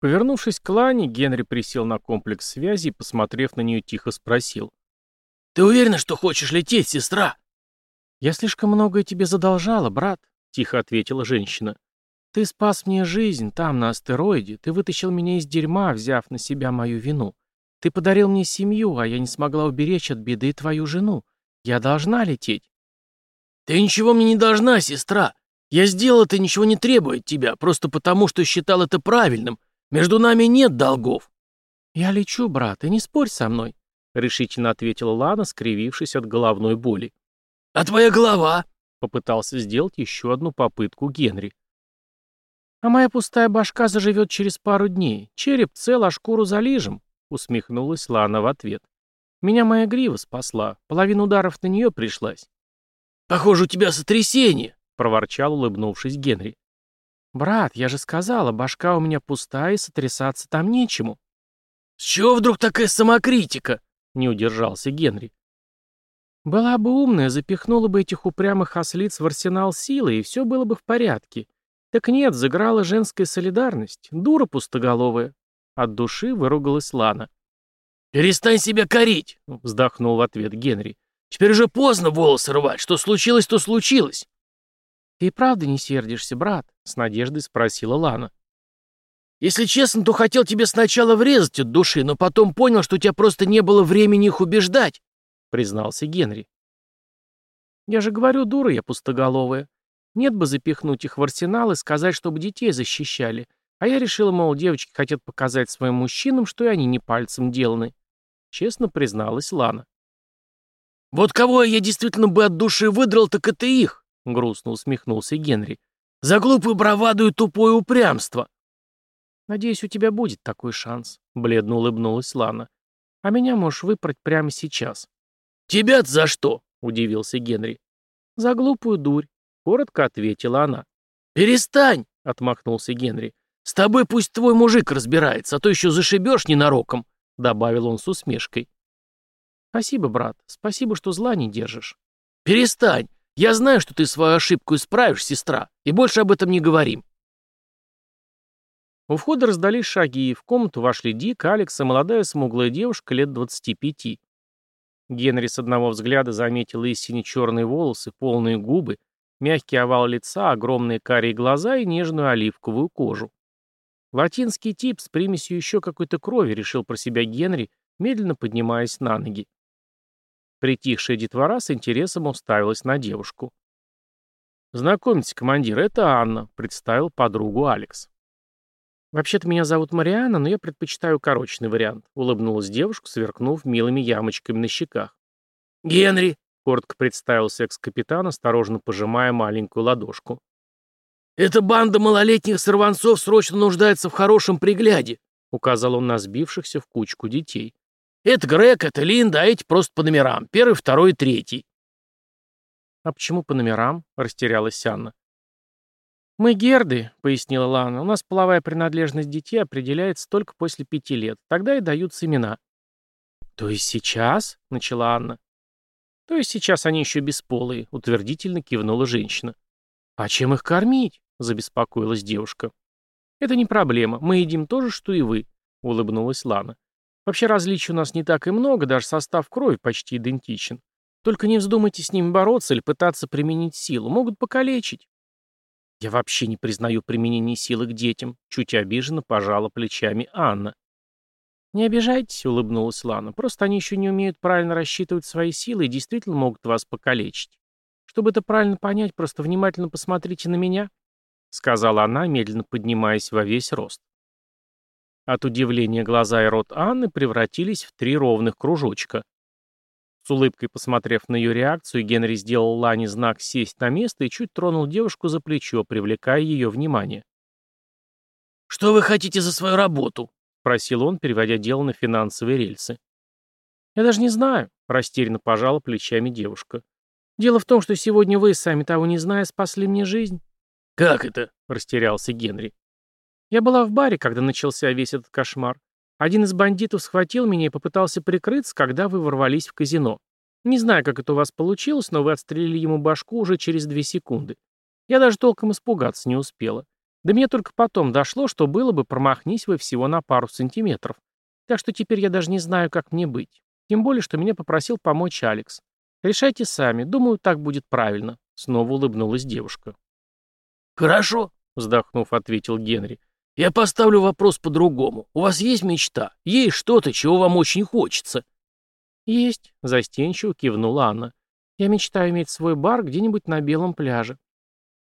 Повернувшись к Лане, Генри присел на комплекс связи и, посмотрев на нее, тихо спросил. «Ты уверена, что хочешь лететь, сестра?» «Я слишком многое тебе задолжала, брат», — тихо ответила женщина. «Ты спас мне жизнь там, на астероиде. Ты вытащил меня из дерьма, взяв на себя мою вину. Ты подарил мне семью, а я не смогла уберечь от беды твою жену. Я должна лететь». «Ты ничего мне не должна, сестра. Я сделал это, ничего не требует тебя, просто потому, что считал это правильным. Между нами нет долгов». «Я лечу, брат, и не спорь со мной», — решительно ответила Лана, скривившись от головной боли. «А твоя голова?» — попытался сделать еще одну попытку Генри. «А моя пустая башка заживет через пару дней. Череп цел, а шкуру залижем», — усмехнулась Лана в ответ. «Меня моя грива спасла. Половина ударов на нее пришлась». «Похоже, у тебя сотрясение», — проворчал, улыбнувшись Генри. «Брат, я же сказала, башка у меня пустая, и сотрясаться там нечему». «С чего вдруг такая самокритика?» — не удержался Генри. «Была бы умная, запихнула бы этих упрямых ослиц в арсенал силы, и все было бы в порядке. Так нет, заграла женская солидарность. Дура пустоголовая». От души выругалась Лана. «Перестань себя корить!» — вздохнул в ответ Генри. «Теперь уже поздно волосы рвать. Что случилось, то случилось». «Ты и правда не сердишься, брат?» — с надеждой спросила Лана. «Если честно, то хотел тебе сначала врезать от души, но потом понял, что у тебя просто не было времени их убеждать», — признался Генри. «Я же говорю, дура я пустоголовая. Нет бы запихнуть их в арсенал и сказать, чтобы детей защищали. А я решила, мол, девочки хотят показать своим мужчинам, что и они не пальцем деланы», — честно призналась Лана. «Вот кого я действительно бы от души выдрал, так это их», — грустно усмехнулся Генри. «За глупую браваду и тупое упрямство!» «Надеюсь, у тебя будет такой шанс», — бледно улыбнулась Лана. «А меня можешь выпрать прямо сейчас». «Тебя-то за что?» — удивился Генри. «За глупую дурь», — коротко ответила она. «Перестань!» — отмахнулся Генри. «С тобой пусть твой мужик разбирается, а то еще зашибешь ненароком», — добавил он с усмешкой. «Спасибо, брат, спасибо, что зла не держишь». «Перестань! Я знаю, что ты свою ошибку исправишь, сестра, и больше об этом не говорим. У входа раздались шаги, и в комнату вошли Дик, Алекс и молодая смуглая девушка лет 25. Генри с одного взгляда заметил и сине-черные волосы, полные губы, мягкий овал лица, огромные карие глаза и нежную оливковую кожу. Латинский тип с примесью еще какой-то крови, решил про себя Генри, медленно поднимаясь на ноги. Притихшая детвора с интересом уставилась на девушку. «Знакомьтесь, командир, это Анна», — представил подругу Алекс. «Вообще-то меня зовут Марианна, но я предпочитаю корочный вариант», — улыбнулась девушка, сверкнув милыми ямочками на щеках. «Генри», — коротко представился экс-капитан, осторожно пожимая маленькую ладошку. «Эта банда малолетних сорванцов срочно нуждается в хорошем пригляде», — указал он на сбившихся в кучку детей. Это Грег, это Линда, а эти просто по номерам. Первый, второй, третий. А почему по номерам? Растерялась Анна. «Мы герды», — пояснила Лана. «У нас половая принадлежность детей определяется только после пяти лет. Тогда и даются имена». «То есть сейчас?» — начала Анна. «То есть сейчас они еще бесполые», — утвердительно кивнула женщина. «А чем их кормить?» — забеспокоилась девушка. «Это не проблема. Мы едим то же, что и вы», — улыбнулась Лана. Вообще различий у нас не так и много, даже состав крови почти идентичен. Только не вздумайте с ними бороться или пытаться применить силу, могут покалечить. Я вообще не признаю применение силы к детям, чуть обиженно пожала плечами Анна. «Не обижайтесь», — улыбнулась Лана, — «просто они еще не умеют правильно рассчитывать свои силы и действительно могут вас покалечить. Чтобы это правильно понять, просто внимательно посмотрите на меня», — сказала она, медленно поднимаясь во весь рост. От удивления глаза и рот Анны превратились в три ровных кружочка. С улыбкой посмотрев на ее реакцию, Генри сделал Лане знак сесть на место и чуть тронул девушку за плечо, привлекая ее внимание. «Что вы хотите за свою работу?» — просил он, переводя дело на финансовые рельсы. «Я даже не знаю», — растерянно пожала плечами девушка. «Дело в том, что сегодня вы, сами того не зная, спасли мне жизнь». «Как это?» — растерялся Генри. Я была в баре, когда начался весь этот кошмар. Один из бандитов схватил меня и попытался прикрыться, когда вы ворвались в казино. Не знаю, как это у вас получилось, но вы отстрелили ему башку уже через две секунды. Я даже толком испугаться не успела. Да мне только потом дошло, что было бы, промахнись вы всего на пару сантиметров. Так что теперь я даже не знаю, как мне быть. Тем более, что меня попросил помочь Алекс. Решайте сами. Думаю, так будет правильно. Снова улыбнулась девушка. «Хорошо», — вздохнув, ответил Генри. «Я поставлю вопрос по-другому. У вас есть мечта? Есть что-то, чего вам очень хочется?» «Есть», — застенчиво кивнула Анна. «Я мечтаю иметь свой бар где-нибудь на белом пляже».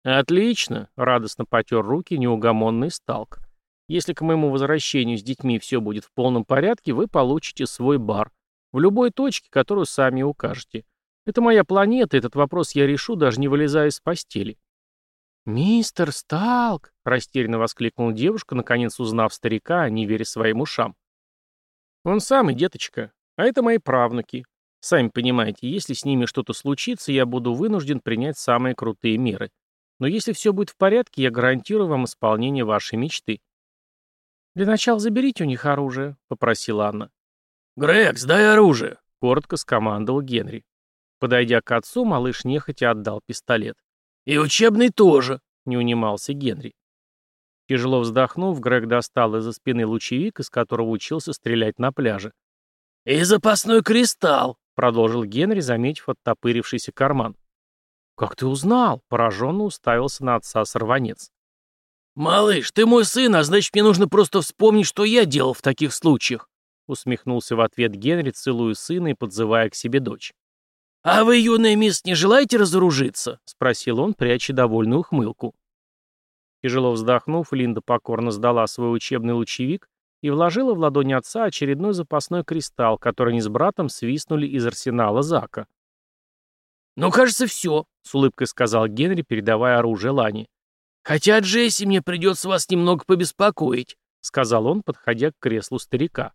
«Отлично», — радостно потер руки неугомонный сталк. «Если к моему возвращению с детьми все будет в полном порядке, вы получите свой бар. В любой точке, которую сами укажете. Это моя планета, этот вопрос я решу, даже не вылезая из постели». «Мистер Сталк!» — растерянно воскликнула девушка, наконец узнав старика, не веря своим ушам. «Он самый, деточка. А это мои правнуки. Сами понимаете, если с ними что-то случится, я буду вынужден принять самые крутые меры. Но если все будет в порядке, я гарантирую вам исполнение вашей мечты». «Для начала заберите у них оружие», — попросила Анна. «Грег, сдай оружие», — коротко скомандовал Генри. Подойдя к отцу, малыш нехотя отдал пистолет. «И учебный тоже», — не унимался Генри. Тяжело вздохнув, Грег достал из-за спины лучевик, из которого учился стрелять на пляже. «И запасной кристалл», — продолжил Генри, заметив оттопырившийся карман. «Как ты узнал?» — пораженно уставился на отца сорванец. «Малыш, ты мой сын, а значит, мне нужно просто вспомнить, что я делал в таких случаях», — усмехнулся в ответ Генри, целуя сына и подзывая к себе дочь. «А вы, юная мисс, не желаете разоружиться?» — спросил он, пряча довольную ухмылку. Тяжело вздохнув, Линда покорно сдала свой учебный лучевик и вложила в ладонь отца очередной запасной кристалл, который они с братом свистнули из арсенала Зака. «Ну, кажется, все», — с улыбкой сказал Генри, передавая оружие Лане. «Хотя, Джесси, мне придется вас немного побеспокоить», — сказал он, подходя к креслу старика.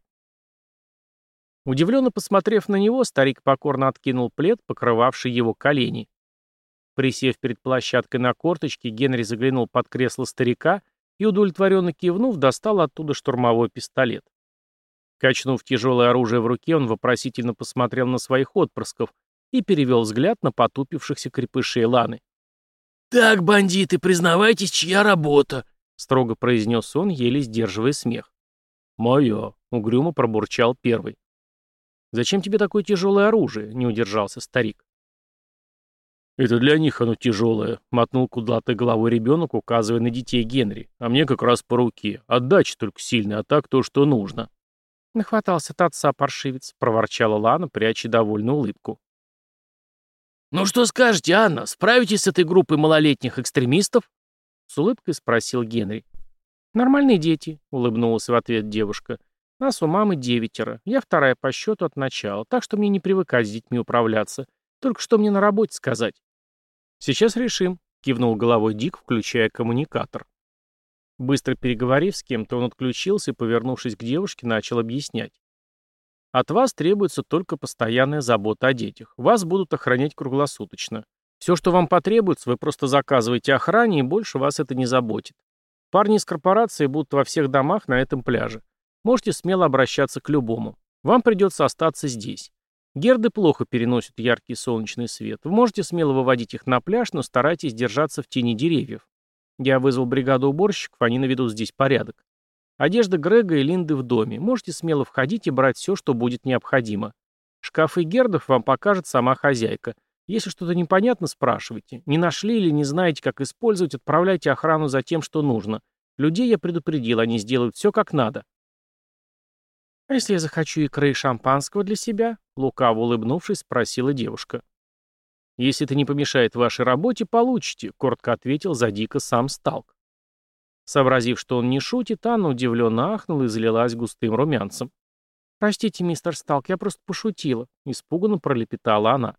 Удивленно посмотрев на него, старик покорно откинул плед, покрывавший его колени. Присев перед площадкой на корточке, Генри заглянул под кресло старика и, удовлетворенно кивнув, достал оттуда штурмовой пистолет. Качнув тяжелое оружие в руке, он вопросительно посмотрел на своих отпрысков и перевел взгляд на потупившихся крепышей Ланы. «Так, бандиты, признавайтесь, чья работа?» — строго произнес он, еле сдерживая смех. «Мое», — угрюмо пробурчал первый. «Зачем тебе такое тяжелое оружие?» — не удержался старик. «Это для них оно тяжелое», — мотнул кудлатой головой ребенок, указывая на детей Генри. «А мне как раз по руке. Отдача только сильная, а так то, что нужно». «Нахватался от отца, паршивец», — проворчала Лана, пряча довольную улыбку. «Ну что скажете, Анна, справитесь с этой группой малолетних экстремистов?» С улыбкой спросил Генри. «Нормальные дети», — улыбнулась в ответ девушка. «Нас у мамы девятеро. Я вторая по счету от начала, так что мне не привыкать с детьми управляться. Только что мне на работе сказать?» «Сейчас решим», — кивнул головой Дик, включая коммуникатор. Быстро переговорив с кем-то, он отключился и, повернувшись к девушке, начал объяснять. «От вас требуется только постоянная забота о детях. Вас будут охранять круглосуточно. Все, что вам потребуется, вы просто заказываете охране, и больше вас это не заботит. Парни из корпорации будут во всех домах на этом пляже. Можете смело обращаться к любому. Вам придется остаться здесь. Герды плохо переносят яркий солнечный свет. Вы можете смело выводить их на пляж, но старайтесь держаться в тени деревьев. Я вызвал бригаду уборщиков, они наведут здесь порядок. Одежда Грега и Линды в доме. Можете смело входить и брать все, что будет необходимо. Шкафы Гердов вам покажет сама хозяйка. Если что-то непонятно, спрашивайте. Не нашли или не знаете, как использовать, отправляйте охрану за тем, что нужно. Людей я предупредил, они сделают все как надо. «А если я захочу икры и шампанского для себя?» — лукаво улыбнувшись, спросила девушка. «Если это не помешает вашей работе, получите», — коротко ответил Задика сам Сталк. Сообразив, что он не шутит, Анна удивленно ахнула и залилась густым румянцем. «Простите, мистер Сталк, я просто пошутила», — испуганно пролепетала она.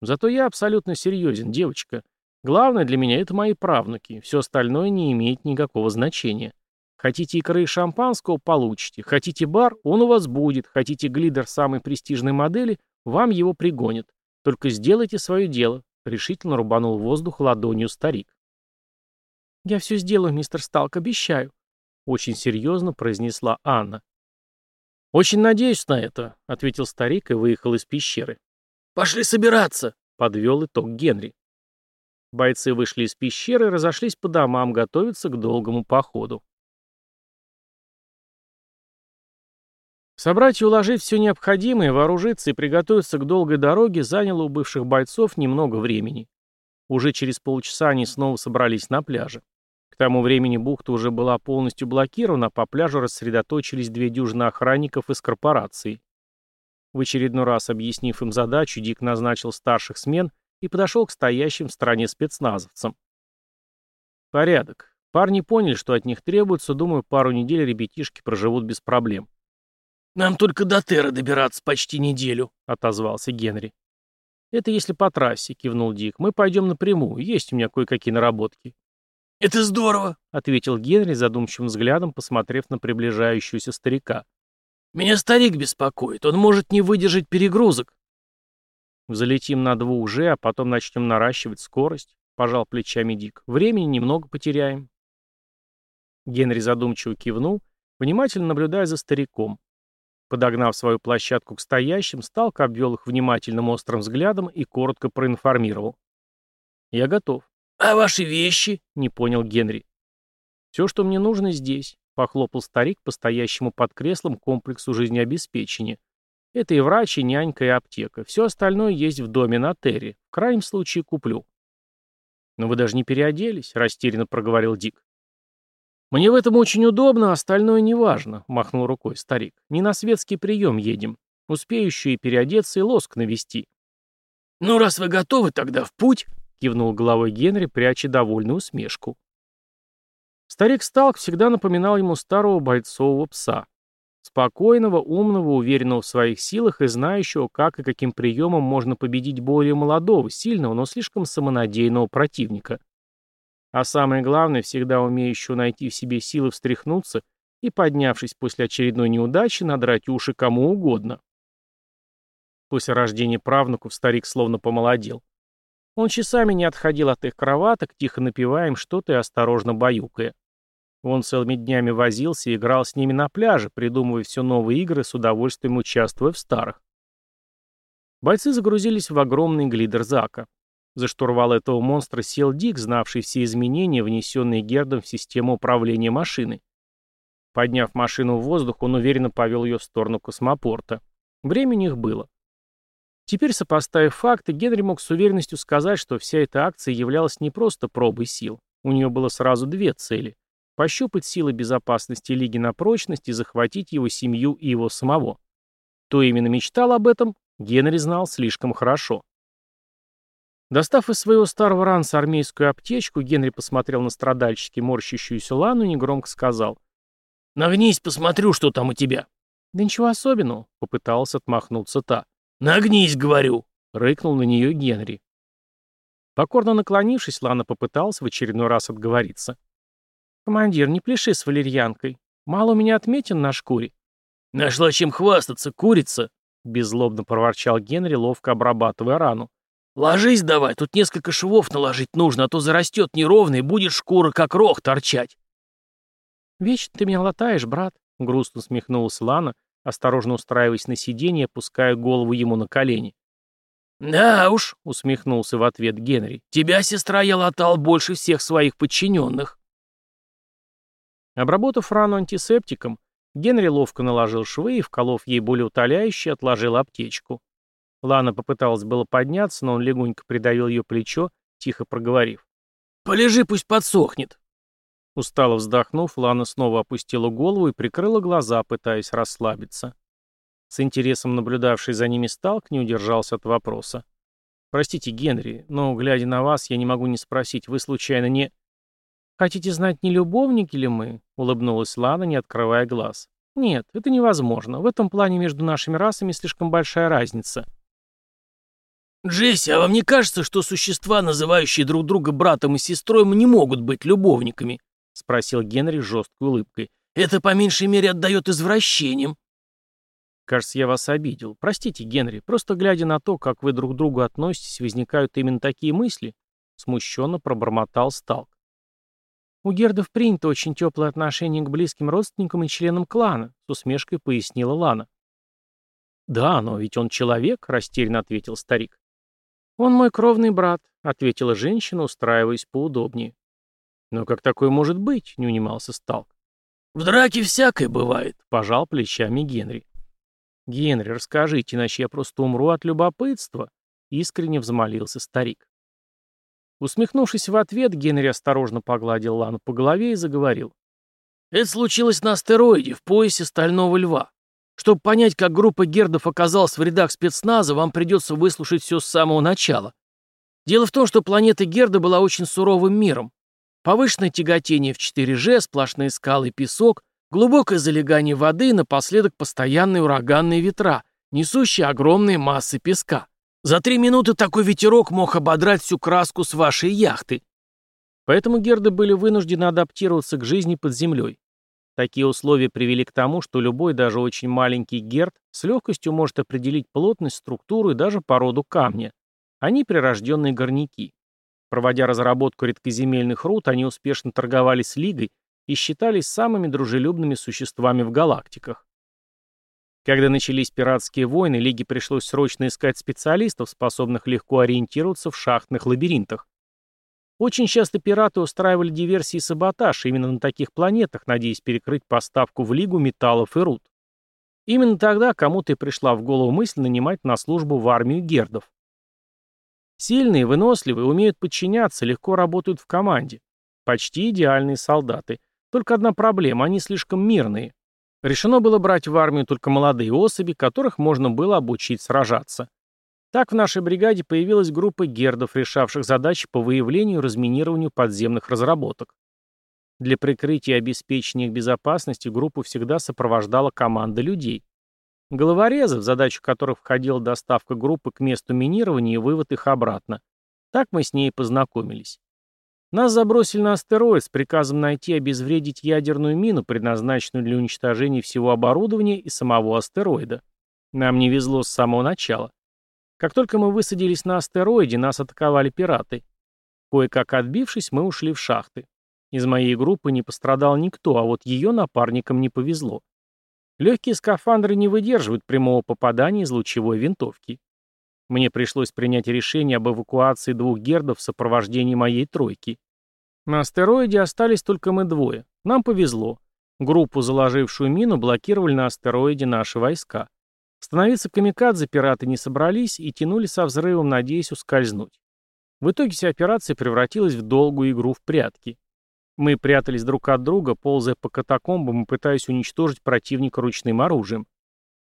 «Зато я абсолютно серьезен, девочка. Главное для меня — это мои правнуки. Все остальное не имеет никакого значения. Хотите икры и шампанского – получите. Хотите бар – он у вас будет. Хотите глидер самой престижной модели – вам его пригонят. Только сделайте свое дело», – решительно рубанул воздух ладонью старик. «Я все сделаю, мистер Сталк, обещаю», – очень серьезно произнесла Анна. «Очень надеюсь на это», — ответил старик и выехал из пещеры. «Пошли собираться», — подвел итог Генри. Бойцы вышли из пещеры и разошлись по домам готовиться к долгому походу. Собрать и уложить все необходимое, вооружиться и приготовиться к долгой дороге заняло у бывших бойцов немного времени. Уже через полчаса они снова собрались на пляже. К тому времени бухта уже была полностью блокирована, по пляжу рассредоточились две дюжины охранников из корпорации. В очередной раз объяснив им задачу, Дик назначил старших смен и подошел к стоящим в стороне спецназовцам. Порядок. Парни поняли, что от них требуется, думаю, пару недель ребятишки проживут без проблем. «Нам только до Терра добираться почти неделю», — отозвался Генри. «Это если по трассе», — кивнул Дик. «Мы пойдем напрямую. Есть у меня кое-какие наработки». «Это здорово», — ответил Генри задумчивым взглядом, посмотрев на приближающегося старика. «Меня старик беспокоит. Он может не выдержать перегрузок». «Залетим на двух уже, а потом начнем наращивать скорость», — пожал плечами Дик. «Времени немного потеряем». Генри задумчиво кивнул, внимательно наблюдая за стариком. Подогнав свою площадку к стоящим, Сталк обвел их внимательным острым взглядом и коротко проинформировал. «Я готов». «А ваши вещи?» — не понял Генри. «Все, что мне нужно, здесь», — похлопал старик по стоящему под креслом комплексу жизнеобеспечения. «Это и врач, и нянька, и аптека. Все остальное есть в доме на Терри. В крайнем случае куплю». «Но вы даже не переоделись», — растерянно проговорил Дик. «Мне в этом очень удобно, остальное неважно», — махнул рукой старик. «Не на светский прием едем. Успею еще и переодеться и лоск навести». «Ну, раз вы готовы, тогда в путь», — кивнул головой Генри, пряча довольную усмешку. Старик Сталк всегда напоминал ему старого бойцового пса. Спокойного, умного, уверенного в своих силах и знающего, как и каким приемом можно победить более молодого, сильного, но слишком самонадеянного противника. А самое главное, всегда умеющего найти в себе силы встряхнуться и, поднявшись после очередной неудачи, надрать уши кому угодно. После рождения правнуков старик словно помолодел. Он часами не отходил от их кроваток, тихо напевая им что-то и осторожно баюкая. Он целыми днями возился и играл с ними на пляже, придумывая все новые игры, с удовольствием участвуя в старых. Бойцы загрузились в огромный глидер Зака. За штурвал этого монстра сел Дик, знавший все изменения, внесенные Гердом в систему управления машиной. Подняв машину в воздух, он уверенно повел ее в сторону космопорта. Времени их было. Теперь, сопоставив факты, Генри мог с уверенностью сказать, что вся эта акция являлась не просто пробой сил. У нее было сразу две цели – пощупать силы безопасности Лиги на прочность и захватить его семью и его самого. Кто именно мечтал об этом, Генри знал слишком хорошо. Достав из своего старого ранца армейскую аптечку, Генри посмотрел на страдальчески морщащуюся Лану и негромко сказал. «Нагнись, посмотрю, что там у тебя». «Да ничего особенного», — попытался отмахнуться та. «Нагнись, говорю», — рыкнул на нее Генри. Покорно наклонившись, Лана попыталась в очередной раз отговориться. «Командир, не пляши с валерьянкой. Мало у меня отметин на шкуре». «Нашла чем хвастаться, курица», — беззлобно проворчал Генри, ловко обрабатывая рану. «Ложись давай, тут несколько швов наложить нужно, а то зарастет неровно и будет шкура как рог торчать». «Вечно ты меня латаешь, брат», — грустно смехнулась Лана, осторожно устраиваясь на сиденье, опуская голову ему на колени. «Да уж», — усмехнулся в ответ Генри, — «тебя, сестра, я латал больше всех своих подчиненных». Обработав рану антисептиком, Генри ловко наложил швы и, вколов ей более утоляющий, отложил аптечку. Лана попыталась было подняться, но он легонько придавил ее плечо, тихо проговорив. «Полежи, пусть подсохнет». Устало вздохнув, Лана снова опустила голову и прикрыла глаза, пытаясь расслабиться. С интересом наблюдавший за ними Сталк не удержался от вопроса. «Простите, Генри, но, глядя на вас, я не могу не спросить, вы случайно не...» «Хотите знать, не любовники ли мы?» — улыбнулась Лана, не открывая глаз. «Нет, это невозможно. В этом плане между нашими расами слишком большая разница». «Джесси, а вам не кажется, что существа, называющие друг друга братом и сестрой, не могут быть любовниками?» — спросил Генри с жесткой улыбкой. «Это по меньшей мере отдает извращением». «Кажется, я вас обидел. Простите, Генри, просто глядя на то, как вы друг к другу относитесь, возникают именно такие мысли», — смущенно пробормотал Сталк. «У Гердов принято очень теплое отношение к близким родственникам и членам клана», — с усмешкой пояснила Лана. «Да, но ведь он человек», — растерянно ответил старик. «Он мой кровный брат», — ответила женщина, устраиваясь поудобнее. «Но как такое может быть?» — не унимался Сталк. «В драке всякое бывает», — пожал плечами Генри. «Генри, расскажите, иначе я просто умру от любопытства», — искренне взмолился старик. Усмехнувшись в ответ, Генри осторожно погладил Лану по голове и заговорил. «Это случилось на астероиде, в поясе Стального Льва. Чтобы понять, как группа гердов оказалась в рядах спецназа, вам придется выслушать все с самого начала. Дело в том, что планета Герда была очень суровым миром. Повышенное тяготение в 4G, сплошные скалы и песок, глубокое залегание воды и напоследок постоянные ураганные ветра, несущие огромные массы песка. За три минуты такой ветерок мог ободрать всю краску с вашей яхты. Поэтому герды были вынуждены адаптироваться к жизни под землей. Такие условия привели к тому, что любой, даже очень маленький герд, с легкостью может определить плотность, структуру и даже породу камня. Они прирожденные горняки. Проводя разработку редкоземельных руд, они успешно торговали с Лигой и считались самыми дружелюбными существами в галактиках. Когда начались пиратские войны, Лиге пришлось срочно искать специалистов, способных легко ориентироваться в шахтных лабиринтах. Очень часто пираты устраивали диверсии и саботаж именно на таких планетах, надеясь перекрыть поставку в Лигу металлов и руд. Именно тогда кому-то и пришла в голову мысль нанимать на службу в армию гердов. Сильные, выносливые, умеют подчиняться, легко работают в команде. Почти идеальные солдаты. Только одна проблема – они слишком мирные. Решено было брать в армию только молодые особи, которых можно было обучить сражаться. Так в нашей бригаде появилась группа гердов, решавших задачи по выявлению и разминированию подземных разработок. Для прикрытия и обеспечения их безопасности группу всегда сопровождала команда людей. Головорезы, в задачу которых входила доставка группы к месту минирования и вывод их обратно. Так мы с ней познакомились. Нас забросили на астероид с приказом найти и обезвредить ядерную мину, предназначенную для уничтожения всего оборудования и самого астероида. Нам не везло с самого начала. Как только мы высадились на астероиде, нас атаковали пираты. Кое-как отбившись, мы ушли в шахты. Из моей группы не пострадал никто, а вот ее напарникам не повезло. Легкие скафандры не выдерживают прямого попадания из лучевой винтовки. Мне пришлось принять решение об эвакуации двух гердов в сопровождении моей тройки. На астероиде остались только мы двое. Нам повезло. Группу, заложившую мину, блокировали на астероиде наши войска. Становиться камикадзе пираты не собрались и тянули со взрывом, надеясь ускользнуть. В итоге вся операция превратилась в долгую игру в прятки. Мы прятались друг от друга, ползая по катакомбам и пытаясь уничтожить противника ручным оружием.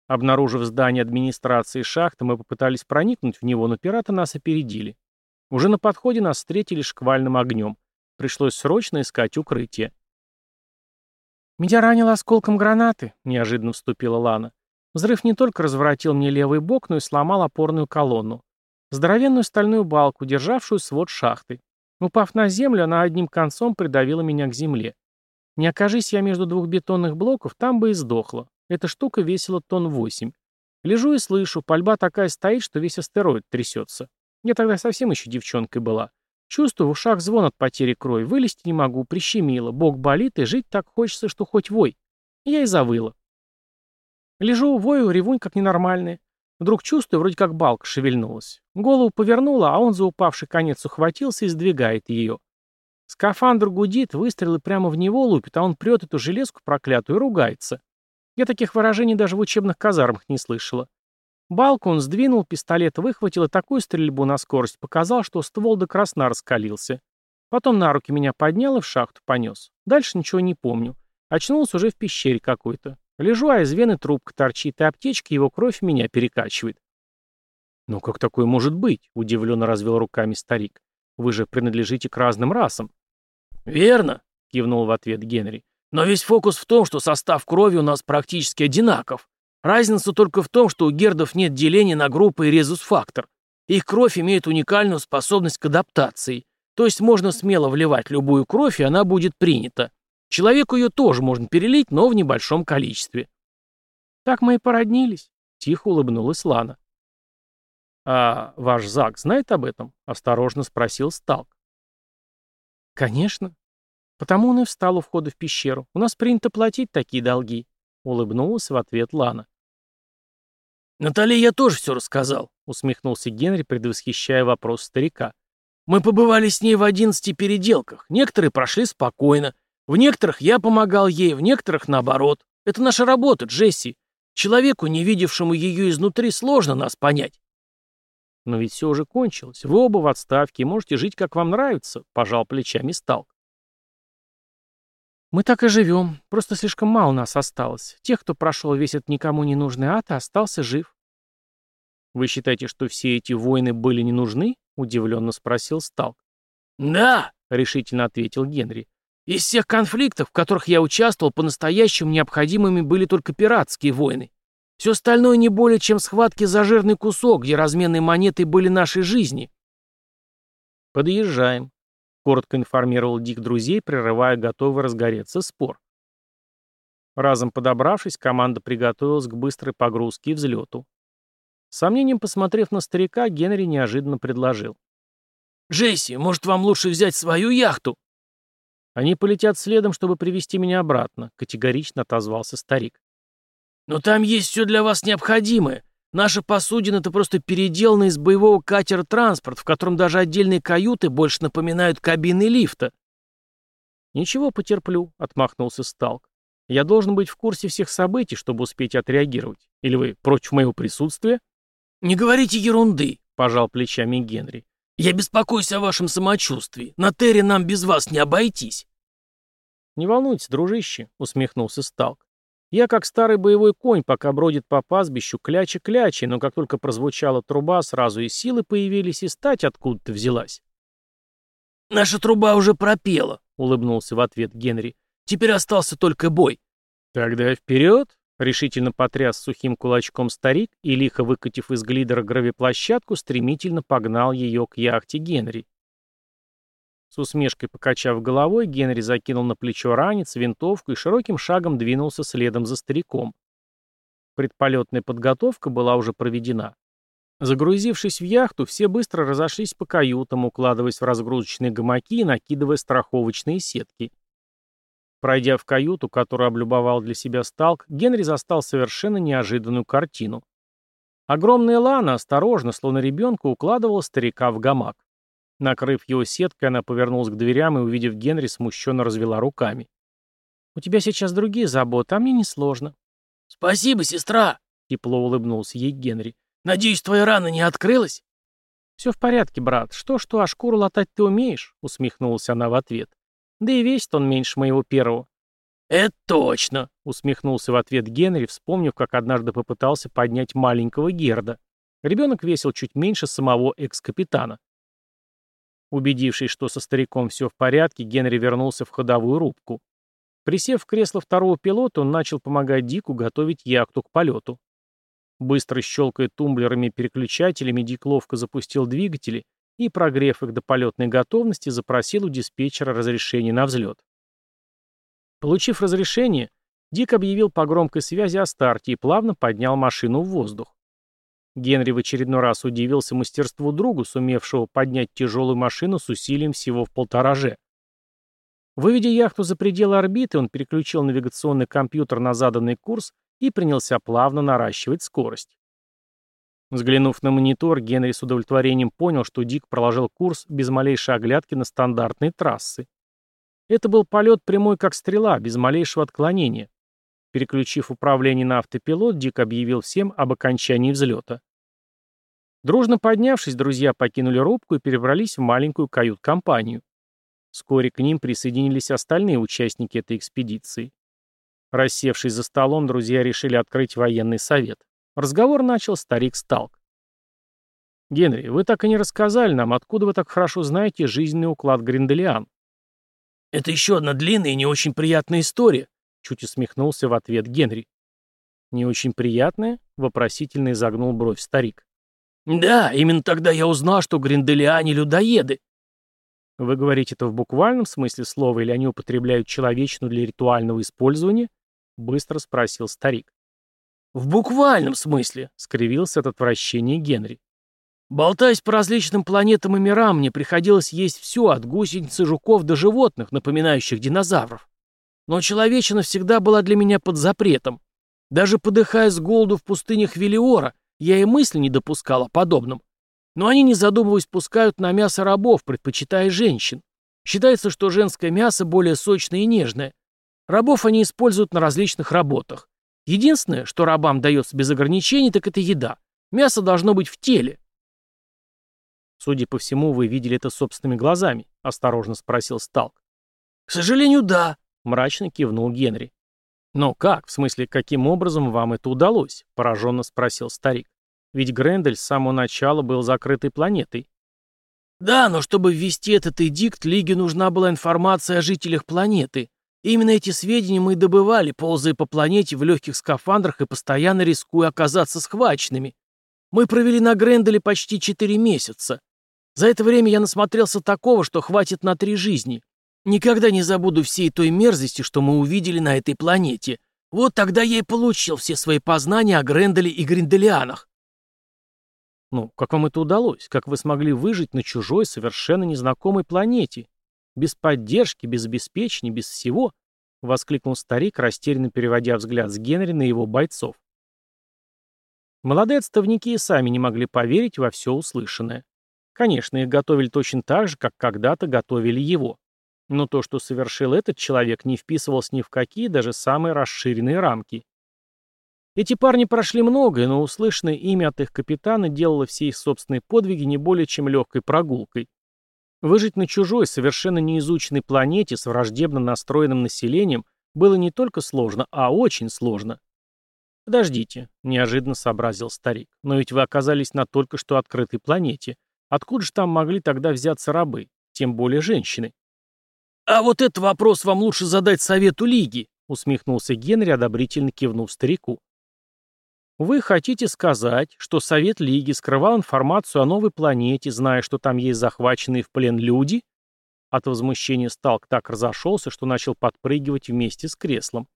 Обнаружив здание администрации шахты, мы попытались проникнуть в него, но пираты нас опередили. Уже на подходе нас встретили шквальным огнем. Пришлось срочно искать укрытие. «Меня ранил осколком гранаты», — неожиданно вступила Лана. Взрыв не только разворотил мне левый бок, но и сломал опорную колонну. Здоровенную стальную балку, державшую свод шахты. Упав на землю, она одним концом придавила меня к земле. Не окажись я между двух бетонных блоков, там бы и сдохла. Эта штука весила тонн восемь. Лежу и слышу, пальба такая стоит, что весь астероид трясется. Я тогда совсем еще девчонкой была. Чувствую, в ушах звон от потери крови, вылезти не могу, прищемило, бок болит, и жить так хочется, что хоть вой. Я и завыла. Лежу, вою, ревунь как ненормальная. Вдруг чувствую, вроде как балка шевельнулась. Голову повернула, а он за упавший конец ухватился и сдвигает ее. Скафандр гудит, выстрелы прямо в него лупит, а он прет эту железку проклятую и ругается. Я таких выражений даже в учебных казармах не слышала. Балку он сдвинул, пистолет выхватил и такую стрельбу на скорость показал, что ствол до красна раскалился. Потом на руки меня поднял и в шахту понес. Дальше ничего не помню. Очнулся уже в пещере какой-то. Лежу, а из вены трубка торчит, и аптечка его кровь меня перекачивает. «Ну как такое может быть?» — удивленно развел руками старик. «Вы же принадлежите к разным расам». «Верно», — кивнул в ответ Генри. Но весь фокус в том, что состав крови у нас практически одинаков. Разница только в том, что у гердов нет деления на группы и резус-фактор. Их кровь имеет уникальную способность к адаптации. То есть можно смело вливать любую кровь, и она будет принята. Человеку ее тоже можно перелить, но в небольшом количестве. Так мы и породнились, тихо улыбнулась Лана. А ваш Зак знает об этом? Осторожно спросил Сталк. Конечно. Потому он и встал у входа в пещеру. У нас принято платить такие долги. Улыбнулась в ответ Лана. «Натали я тоже все рассказал», — усмехнулся Генри, предвосхищая вопрос старика. Мы побывали с ней в одиннадцати переделках. Некоторые прошли спокойно. В некоторых я помогал ей, в некоторых наоборот. Это наша работа, Джесси. Человеку, не видевшему ее изнутри, сложно нас понять. Но ведь все уже кончилось. Вы оба в отставке и можете жить, как вам нравится, пожал плечами Сталк. Мы так и живем. Просто слишком мало нас осталось. Тех, кто прошел весь этот никому не нужный ад, остался жив. Вы считаете, что все эти войны были не нужны? Удивленно спросил Сталк. Да, решительно ответил Генри. Из всех конфликтов, в которых я участвовал, по-настоящему необходимыми были только пиратские войны. Все остальное не более чем схватки за жирный кусок, где разменные монеты были нашей жизни. Подъезжаем, коротко информировал Дик друзей, прерывая готовый разгореться спор. Разом подобравшись, команда приготовилась к быстрой погрузке и взлету. С сомнением посмотрев на старика, Генри неожиданно предложил. «Джесси, может, вам лучше взять свою яхту?» «Они полетят следом, чтобы привести меня обратно», — категорично отозвался старик. «Но там есть все для вас необходимое. Наша посудина — это просто переделанный из боевого катера транспорт, в котором даже отдельные каюты больше напоминают кабины лифта». «Ничего, потерплю», — отмахнулся Сталк. «Я должен быть в курсе всех событий, чтобы успеть отреагировать. Или вы против моего присутствия?» «Не говорите ерунды», — пожал плечами Генри. «Я беспокоюсь о вашем самочувствии. На Терре нам без вас не обойтись». «Не волнуйтесь, дружище», — усмехнулся Сталк. «Я как старый боевой конь, пока бродит по пастбищу кляча-клячей, но как только прозвучала труба, сразу и силы появились, и стать откуда-то взялась». «Наша труба уже пропела», — улыбнулся в ответ Генри. «Теперь остался только бой». «Тогда вперед!» — решительно потряс сухим кулачком старик и, лихо выкатив из глидера гравиплощадку, стремительно погнал ее к яхте Генри. С усмешкой покачав головой, Генри закинул на плечо ранец, винтовку и широким шагом двинулся следом за стариком. Предполетная подготовка была уже проведена. Загрузившись в яхту, все быстро разошлись по каютам, укладываясь в разгрузочные гамаки и накидывая страховочные сетки. Пройдя в каюту, которую облюбовал для себя Сталк, Генри застал совершенно неожиданную картину. Огромная лана осторожно, словно ребенка, укладывала старика в гамак. Накрыв его сеткой, она повернулась к дверям и, увидев Генри, смущенно развела руками. «У тебя сейчас другие заботы, а мне несложно». «Спасибо, сестра!» — тепло улыбнулся ей Генри. «Надеюсь, твоя рана не открылась?» «Все в порядке, брат. Что-что, а шкуру латать ты умеешь?» — усмехнулась она в ответ. «Да и весит он меньше моего первого». «Это точно!» — усмехнулся в ответ Генри, вспомнив, как однажды попытался поднять маленького Герда. Ребенок весил чуть меньше самого экс-капитана. Убедившись, что со стариком все в порядке, Генри вернулся в ходовую рубку. Присев в кресло второго пилота, он начал помогать Дику готовить яхту к полету. Быстро щелкая тумблерами переключателями, Дик ловко запустил двигатели и, прогрев их до полетной готовности, запросил у диспетчера разрешение на взлет. Получив разрешение, Дик объявил по громкой связи о старте и плавно поднял машину в воздух. Генри в очередной раз удивился мастерству другу, сумевшего поднять тяжелую машину с усилием всего в полтора же. Выведя яхту за пределы орбиты, он переключил навигационный компьютер на заданный курс и принялся плавно наращивать скорость. Взглянув на монитор, Генри с удовлетворением понял, что Дик проложил курс без малейшей оглядки на стандартные трассы. Это был полет прямой как стрела, без малейшего отклонения. Переключив управление на автопилот, Дик объявил всем об окончании взлета. Дружно поднявшись, друзья покинули рубку и перебрались в маленькую кают-компанию. Вскоре к ним присоединились остальные участники этой экспедиции. Рассевшись за столом, друзья решили открыть военный совет. Разговор начал старик Сталк. «Генри, вы так и не рассказали нам, откуда вы так хорошо знаете жизненный уклад Гринделиан?» «Это еще одна длинная и не очень приятная история», Чуть усмехнулся в ответ Генри. «Не очень приятное?» — вопросительно изогнул бровь старик. «Да, именно тогда я узнал, что гринделиане — людоеды». «Вы говорите это в буквальном смысле слова или они употребляют человечину для ритуального использования?» — быстро спросил старик. «В буквальном смысле», — скривился от отвращения Генри. «Болтаясь по различным планетам и мирам, мне приходилось есть все, от гусениц и жуков до животных, напоминающих динозавров. Но человечина всегда была для меня под запретом. Даже подыхая с голоду в пустынях Велиора, я и мысли не допускал о подобном. Но они, не задумываясь, пускают на мясо рабов, предпочитая женщин. Считается, что женское мясо более сочное и нежное. Рабов они используют на различных работах. Единственное, что рабам дается без ограничений, так это еда. Мясо должно быть в теле. Судя по всему, вы видели это собственными глазами, осторожно спросил Сталк. К сожалению, да, мрачно кивнул Генри. «Но как? В смысле, каким образом вам это удалось?» – пораженно спросил старик. «Ведь Грендель с самого начала был закрытой планетой». «Да, но чтобы ввести этот эдикт, Лиге нужна была информация о жителях планеты. Именно эти сведения мы и добывали, ползая по планете в легких скафандрах и постоянно рискуя оказаться схваченными. Мы провели на Гренделе почти четыре месяца. За это время я насмотрелся такого, что хватит на три жизни. Никогда не забуду всей той мерзости, что мы увидели на этой планете. Вот тогда я и получил все свои познания о Гренделе и Гринделианах. Ну, как вам это удалось? Как вы смогли выжить на чужой, совершенно незнакомой планете? Без поддержки, без обеспечения, без всего? Воскликнул старик, растерянно переводя взгляд с Генри на его бойцов. Молодые отставники и сами не могли поверить во все услышанное. Конечно, их готовили точно так же, как когда-то готовили его. Но то, что совершил этот человек, не вписывалось ни в какие, даже самые расширенные рамки. Эти парни прошли многое, но услышанное имя от их капитана делало все их собственные подвиги не более чем легкой прогулкой. Выжить на чужой, совершенно неизученной планете с враждебно настроенным населением было не только сложно, а очень сложно. «Подождите», — неожиданно сообразил старик, «но ведь вы оказались на только что открытой планете. Откуда же там могли тогда взяться рабы, тем более женщины?» «А вот этот вопрос вам лучше задать Совету Лиги», усмехнулся Генри, одобрительно кивнув старику. «Вы хотите сказать, что Совет Лиги скрывал информацию о новой планете, зная, что там есть захваченные в плен люди?» От возмущения Сталк так разошелся, что начал подпрыгивать вместе с креслом.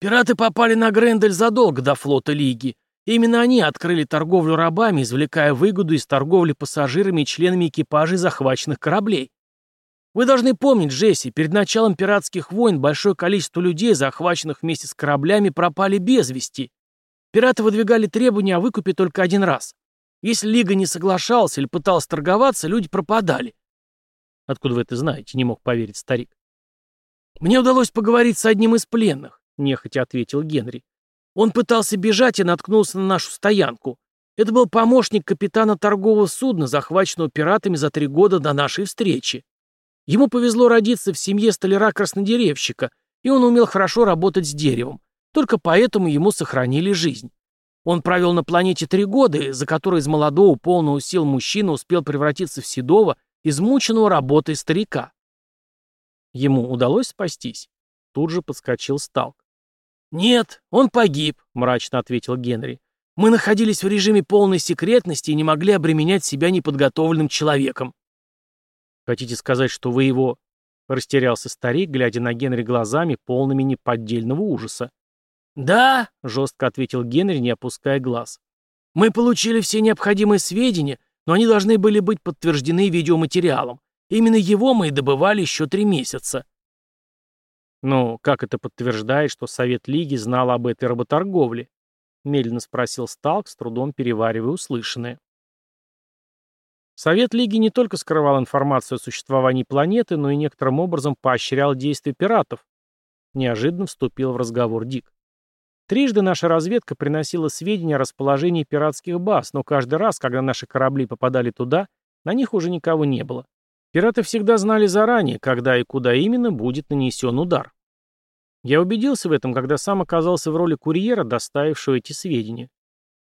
«Пираты попали на Грендель задолго до флота Лиги. Именно они открыли торговлю рабами, извлекая выгоду из торговли пассажирами и членами экипажей захваченных кораблей. Вы должны помнить, Джесси, перед началом пиратских войн большое количество людей, захваченных вместе с кораблями, пропали без вести. Пираты выдвигали требования о выкупе только один раз. Если Лига не соглашалась или пыталась торговаться, люди пропадали. Откуда вы это знаете, не мог поверить старик. Мне удалось поговорить с одним из пленных, нехотя ответил Генри. Он пытался бежать и наткнулся на нашу стоянку. Это был помощник капитана торгового судна, захваченного пиратами за три года до нашей встречи. Ему повезло родиться в семье столяра-краснодеревщика, и он умел хорошо работать с деревом. Только поэтому ему сохранили жизнь. Он провел на планете три года, за которые из молодого, полного сил мужчины успел превратиться в седого, измученного работой старика. Ему удалось спастись? Тут же подскочил Сталк. «Нет, он погиб», — мрачно ответил Генри. «Мы находились в режиме полной секретности и не могли обременять себя неподготовленным человеком». «Хотите сказать, что вы его...» — растерялся старик, глядя на Генри глазами, полными неподдельного ужаса. «Да», — жестко ответил Генри, не опуская глаз. «Мы получили все необходимые сведения, но они должны были быть подтверждены видеоматериалом. Именно его мы и добывали еще три месяца». «Ну, как это подтверждает, что Совет Лиги знал об этой работорговле?» — медленно спросил Сталк, с трудом переваривая услышанное. Совет Лиги не только скрывал информацию о существовании планеты, но и некоторым образом поощрял действия пиратов. Неожиданно вступил в разговор Дик. Трижды наша разведка приносила сведения о расположении пиратских баз, но каждый раз, когда наши корабли попадали туда, на них уже никого не было. Пираты всегда знали заранее, когда и куда именно будет нанесен удар. Я убедился в этом, когда сам оказался в роли курьера, доставившего эти сведения.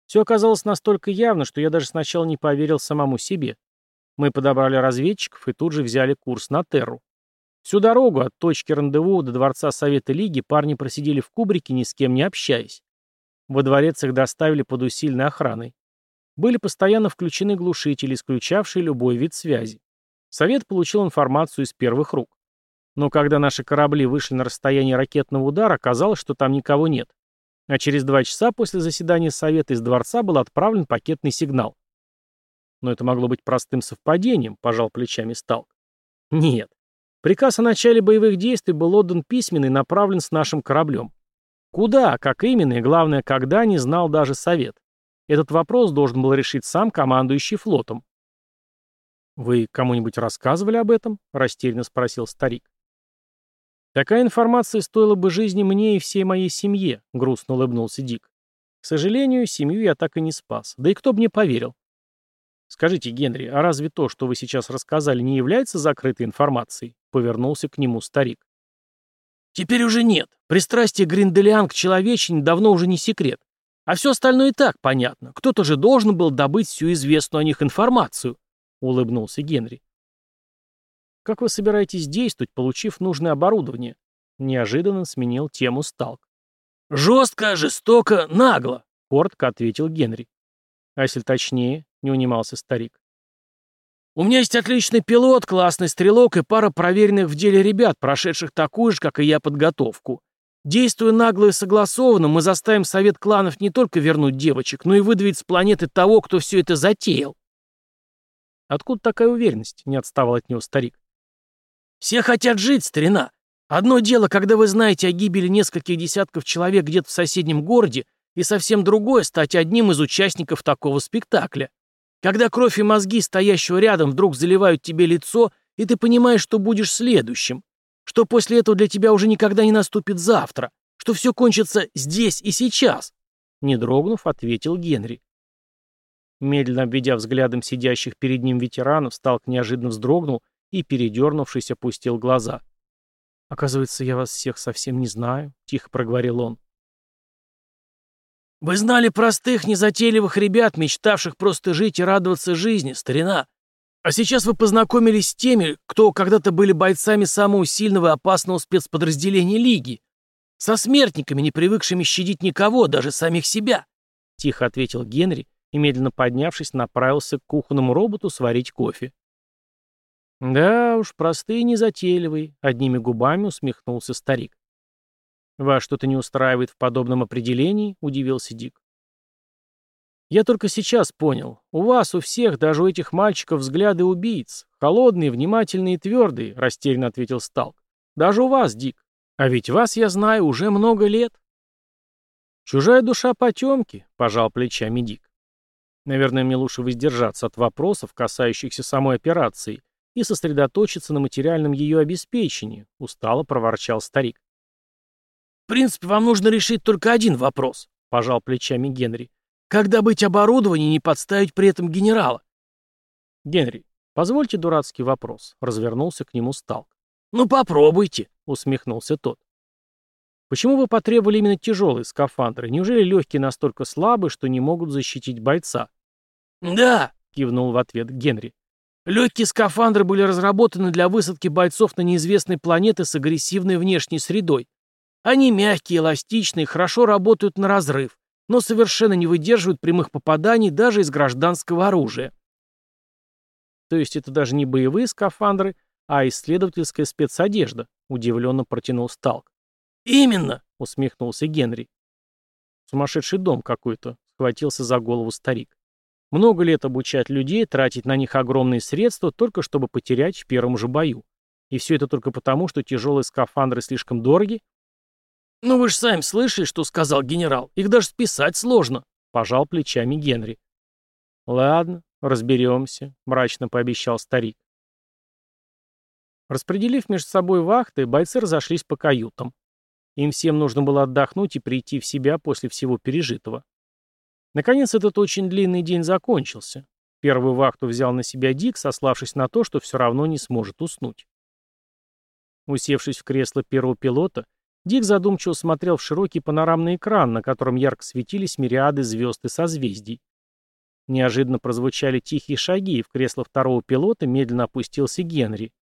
Все оказалось настолько явно, что я даже сначала не поверил самому себе. Мы подобрали разведчиков и тут же взяли курс на Терру. Всю дорогу от точки рандеву до Дворца Совета Лиги парни просидели в кубрике, ни с кем не общаясь. Во дворец их доставили под усиленной охраной. Были постоянно включены глушители, исключавшие любой вид связи. Совет получил информацию из первых рук. Но когда наши корабли вышли на расстояние ракетного удара, оказалось, что там никого нет а через два часа после заседания Совета из дворца был отправлен пакетный сигнал. Но это могло быть простым совпадением, пожал плечами Сталк. Нет. Приказ о начале боевых действий был отдан письменный и направлен с нашим кораблем. Куда, как именно и, главное, когда, не знал даже Совет. Этот вопрос должен был решить сам командующий флотом. «Вы кому-нибудь рассказывали об этом?» — растерянно спросил старик. «Такая информация стоила бы жизни мне и всей моей семье», — грустно улыбнулся Дик. «К сожалению, семью я так и не спас. Да и кто бы мне поверил?» «Скажите, Генри, а разве то, что вы сейчас рассказали, не является закрытой информацией?» — повернулся к нему старик. «Теперь уже нет. Пристрастие Гринделиан к человечине давно уже не секрет. А все остальное и так понятно. Кто-то же должен был добыть всю известную о них информацию», — улыбнулся Генри. «Как вы собираетесь действовать, получив нужное оборудование?» Неожиданно сменил тему Сталк. «Жестко, жестоко, нагло», — коротко ответил Генри. «А если точнее?» — не унимался старик. «У меня есть отличный пилот, классный стрелок и пара проверенных в деле ребят, прошедших такую же, как и я, подготовку. Действуя нагло и согласованно, мы заставим совет кланов не только вернуть девочек, но и выдавить с планеты того, кто все это затеял». «Откуда такая уверенность?» — не отставал от него старик. «Все хотят жить, старина. Одно дело, когда вы знаете о гибели нескольких десятков человек где-то в соседнем городе, и совсем другое — стать одним из участников такого спектакля. Когда кровь и мозги стоящего рядом вдруг заливают тебе лицо, и ты понимаешь, что будешь следующим, что после этого для тебя уже никогда не наступит завтра, что все кончится здесь и сейчас», — не дрогнув, ответил Генри. Медленно обведя взглядом сидящих перед ним ветеранов, Сталк неожиданно вздрогнул и, передернувшись, опустил глаза. «Оказывается, я вас всех совсем не знаю», — тихо проговорил он. «Вы знали простых, незатейливых ребят, мечтавших просто жить и радоваться жизни, старина. А сейчас вы познакомились с теми, кто когда-то были бойцами самого сильного и опасного спецподразделения Лиги. Со смертниками, не привыкшими щадить никого, даже самих себя», — тихо ответил Генри и, медленно поднявшись, направился к кухонному роботу сварить кофе. «Да уж, простые и незатейливый», — одними губами усмехнулся старик. «Вас что-то не устраивает в подобном определении?» — удивился Дик. «Я только сейчас понял. У вас, у всех, даже у этих мальчиков взгляды убийц. Холодные, внимательные и твердые», — растерянно ответил Сталк. «Даже у вас, Дик. А ведь вас я знаю уже много лет». «Чужая душа потемки», — пожал плечами Дик. «Наверное, мне лучше воздержаться от вопросов, касающихся самой операции, и сосредоточиться на материальном ее обеспечении», — устало проворчал старик. «В принципе, вам нужно решить только один вопрос», — пожал плечами Генри. «Когда быть оборудование и не подставить при этом генерала?» «Генри, позвольте дурацкий вопрос», — развернулся к нему Сталк. «Ну, попробуйте», — усмехнулся тот. «Почему вы потребовали именно тяжелые скафандры? Неужели легкие настолько слабы, что не могут защитить бойца?» «Да», — кивнул в ответ Генри. Легкие скафандры были разработаны для высадки бойцов на неизвестной планеты с агрессивной внешней средой. Они мягкие, эластичные, хорошо работают на разрыв, но совершенно не выдерживают прямых попаданий даже из гражданского оружия. То есть это даже не боевые скафандры, а исследовательская спецодежда, удивленно протянул Сталк. Именно, усмехнулся Генри. Сумасшедший дом какой-то, схватился за голову старик. Много лет обучать людей, тратить на них огромные средства, только чтобы потерять в первом же бою. И все это только потому, что тяжелые скафандры слишком дороги? «Ну вы же сами слышали, что сказал генерал. Их даже списать сложно», — пожал плечами Генри. «Ладно, разберемся», — мрачно пообещал старик. Распределив между собой вахты, бойцы разошлись по каютам. Им всем нужно было отдохнуть и прийти в себя после всего пережитого. Наконец этот очень длинный день закончился. Первую вахту взял на себя Дик, сославшись на то, что все равно не сможет уснуть. Усевшись в кресло первого пилота, Дик задумчиво смотрел в широкий панорамный экран, на котором ярко светились мириады звезд и созвездий. Неожиданно прозвучали тихие шаги, и в кресло второго пилота медленно опустился Генри.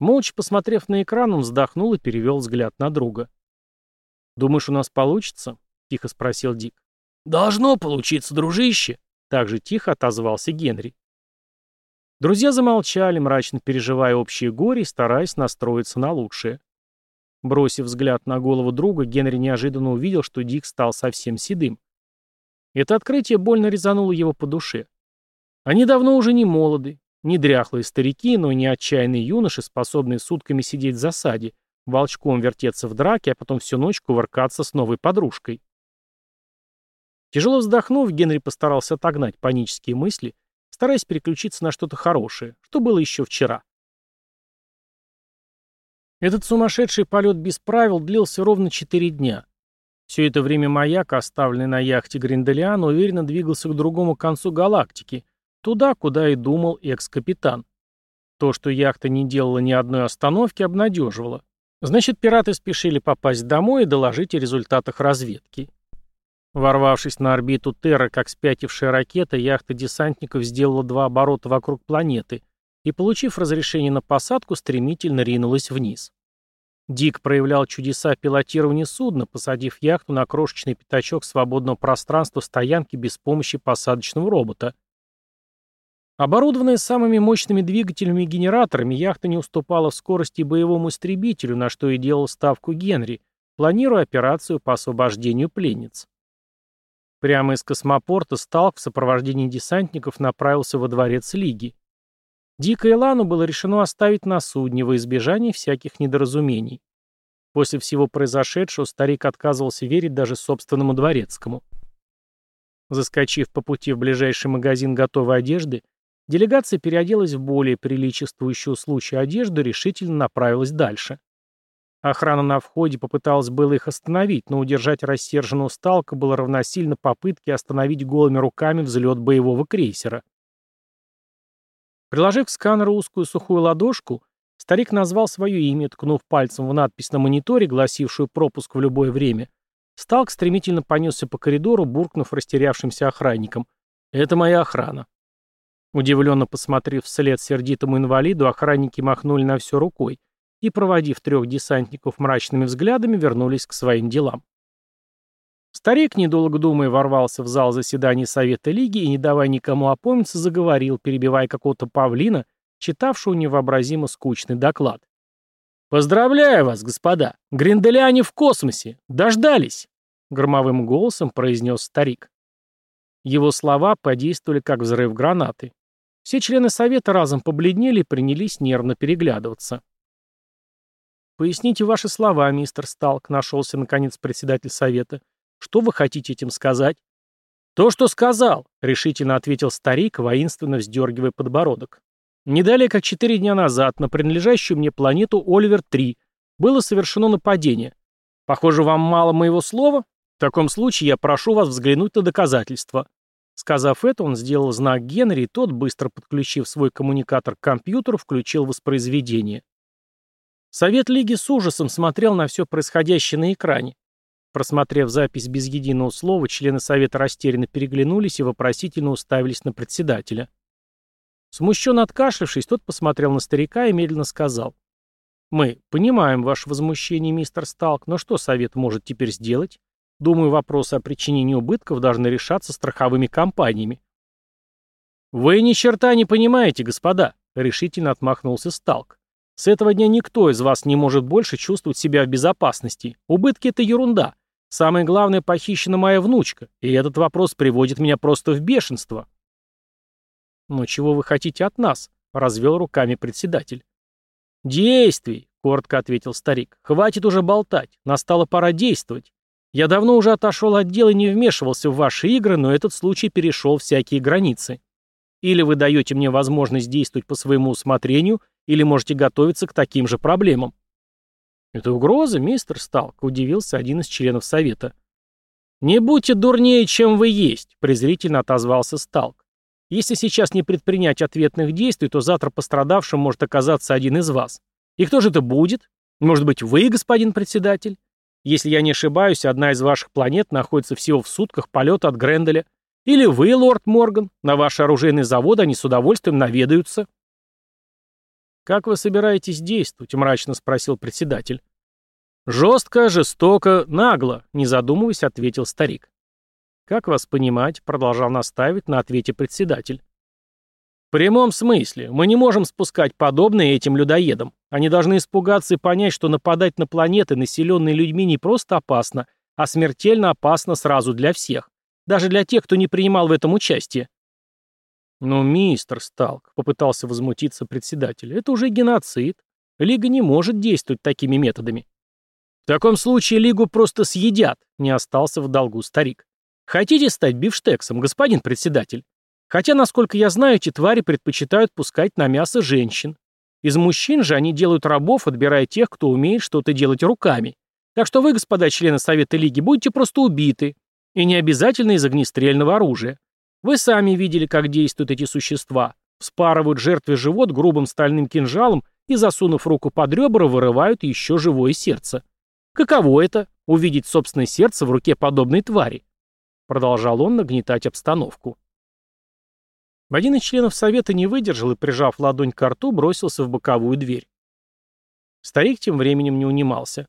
Молча посмотрев на экран, он вздохнул и перевел взгляд на друга. «Думаешь, у нас получится?» — тихо спросил Дик. «Должно получиться, дружище», — также тихо отозвался Генри. Друзья замолчали, мрачно переживая общее горе и стараясь настроиться на лучшее. Бросив взгляд на голову друга, Генри неожиданно увидел, что Дик стал совсем седым. Это открытие больно резануло его по душе. Они давно уже не молоды, не дряхлые старики, но не отчаянные юноши, способные сутками сидеть в засаде, волчком вертеться в драке, а потом всю ночь кувыркаться с новой подружкой. Тяжело вздохнув, Генри постарался отогнать панические мысли, стараясь переключиться на что-то хорошее, что было еще вчера. Этот сумасшедший полет без правил длился ровно четыре дня. Все это время маяк, оставленный на яхте Гринделиан, уверенно двигался к другому концу галактики, туда, куда и думал экс-капитан. То, что яхта не делала ни одной остановки, обнадеживало. Значит, пираты спешили попасть домой и доложить о результатах разведки. Ворвавшись на орбиту Терра, как спятившая ракета, яхта десантников сделала два оборота вокруг планеты и, получив разрешение на посадку, стремительно ринулась вниз. Дик проявлял чудеса пилотирования судна, посадив яхту на крошечный пятачок свободного пространства стоянки без помощи посадочного робота. Оборудованная самыми мощными двигателями и генераторами, яхта не уступала в скорости боевому истребителю, на что и делал ставку Генри, планируя операцию по освобождению пленниц. Прямо из космопорта Сталк в сопровождении десантников направился во дворец Лиги. Дика и Лану было решено оставить на судне во избежание всяких недоразумений. После всего произошедшего старик отказывался верить даже собственному дворецкому. Заскочив по пути в ближайший магазин готовой одежды, делегация переоделась в более приличествующую случаю одежду и решительно направилась дальше. Охрана на входе попыталась было их остановить, но удержать рассерженного сталка было равносильно попытке остановить голыми руками взлет боевого крейсера. Приложив к сканеру узкую сухую ладошку, старик назвал свое имя, ткнув пальцем в надпись на мониторе, гласившую пропуск в любое время. Сталк стремительно понесся по коридору, буркнув растерявшимся охранникам. «Это моя охрана». Удивленно посмотрев вслед сердитому инвалиду, охранники махнули на все рукой, и, проводив трех десантников мрачными взглядами, вернулись к своим делам. Старик, недолго думая, ворвался в зал заседаний Совета Лиги и, не давая никому опомниться, заговорил, перебивая какого-то павлина, читавшего невообразимо скучный доклад. «Поздравляю вас, господа! Гринделяне в космосе! Дождались!» — громовым голосом произнес старик. Его слова подействовали как взрыв гранаты. Все члены Совета разом побледнели и принялись нервно переглядываться. «Поясните ваши слова, мистер Сталк», — нашелся, наконец, председатель совета. «Что вы хотите этим сказать?» «То, что сказал», — решительно ответил старик, воинственно вздергивая подбородок. «Не далее, как четыре дня назад, на принадлежащую мне планету Оливер-3 было совершено нападение. Похоже, вам мало моего слова? В таком случае я прошу вас взглянуть на доказательства». Сказав это, он сделал знак Генри, и тот, быстро подключив свой коммуникатор к компьютеру, включил воспроизведение. Совет Лиги с ужасом смотрел на все происходящее на экране. Просмотрев запись без единого слова, члены Совета растерянно переглянулись и вопросительно уставились на председателя. Смущенно откашлившись, тот посмотрел на старика и медленно сказал. «Мы понимаем ваше возмущение, мистер Сталк, но что Совет может теперь сделать? Думаю, вопросы о причинении убытков должны решаться страховыми компаниями». «Вы ни черта не понимаете, господа», — решительно отмахнулся Сталк. С этого дня никто из вас не может больше чувствовать себя в безопасности. Убытки — это ерунда. Самое главное, похищена моя внучка, и этот вопрос приводит меня просто в бешенство. «Но чего вы хотите от нас?» — развел руками председатель. «Действий!» — коротко ответил старик. «Хватит уже болтать. Настала пора действовать. Я давно уже отошел от дела и не вмешивался в ваши игры, но этот случай перешел всякие границы. Или вы даете мне возможность действовать по своему усмотрению — или можете готовиться к таким же проблемам?» «Это угроза, мистер Сталк», — удивился один из членов Совета. «Не будьте дурнее, чем вы есть», — презрительно отозвался Сталк. «Если сейчас не предпринять ответных действий, то завтра пострадавшим может оказаться один из вас. И кто же это будет? Может быть, вы, господин председатель? Если я не ошибаюсь, одна из ваших планет находится всего в сутках полета от Гренделя. Или вы, лорд Морган, на ваши оружейные заводы они с удовольствием наведаются». «Как вы собираетесь действовать?» — мрачно спросил председатель. «Жестко, жестоко, нагло», — не задумываясь, ответил старик. «Как вас понимать?» — продолжал наставить на ответе председатель. «В прямом смысле. Мы не можем спускать подобное этим людоедам. Они должны испугаться и понять, что нападать на планеты, населенные людьми, не просто опасно, а смертельно опасно сразу для всех. Даже для тех, кто не принимал в этом участие. «Но, мистер Сталк», — попытался возмутиться председатель, — «это уже геноцид. Лига не может действовать такими методами». «В таком случае Лигу просто съедят», — не остался в долгу старик. Хотите стать бифштексом, господин председатель? Хотя, насколько я знаю, эти твари предпочитают пускать на мясо женщин. Из мужчин же они делают рабов, отбирая тех, кто умеет что-то делать руками. Так что вы, господа члены Совета Лиги, будете просто убиты. И не обязательно из огнестрельного оружия. Вы сами видели, как действуют эти существа. Вспарывают жертве живот грубым стальным кинжалом и, засунув руку под ребра, вырывают еще живое сердце. Каково это — увидеть собственное сердце в руке подобной твари? Продолжал он нагнетать обстановку. Один из членов совета не выдержал и, прижав ладонь к рту, бросился в боковую дверь. Старик тем временем не унимался.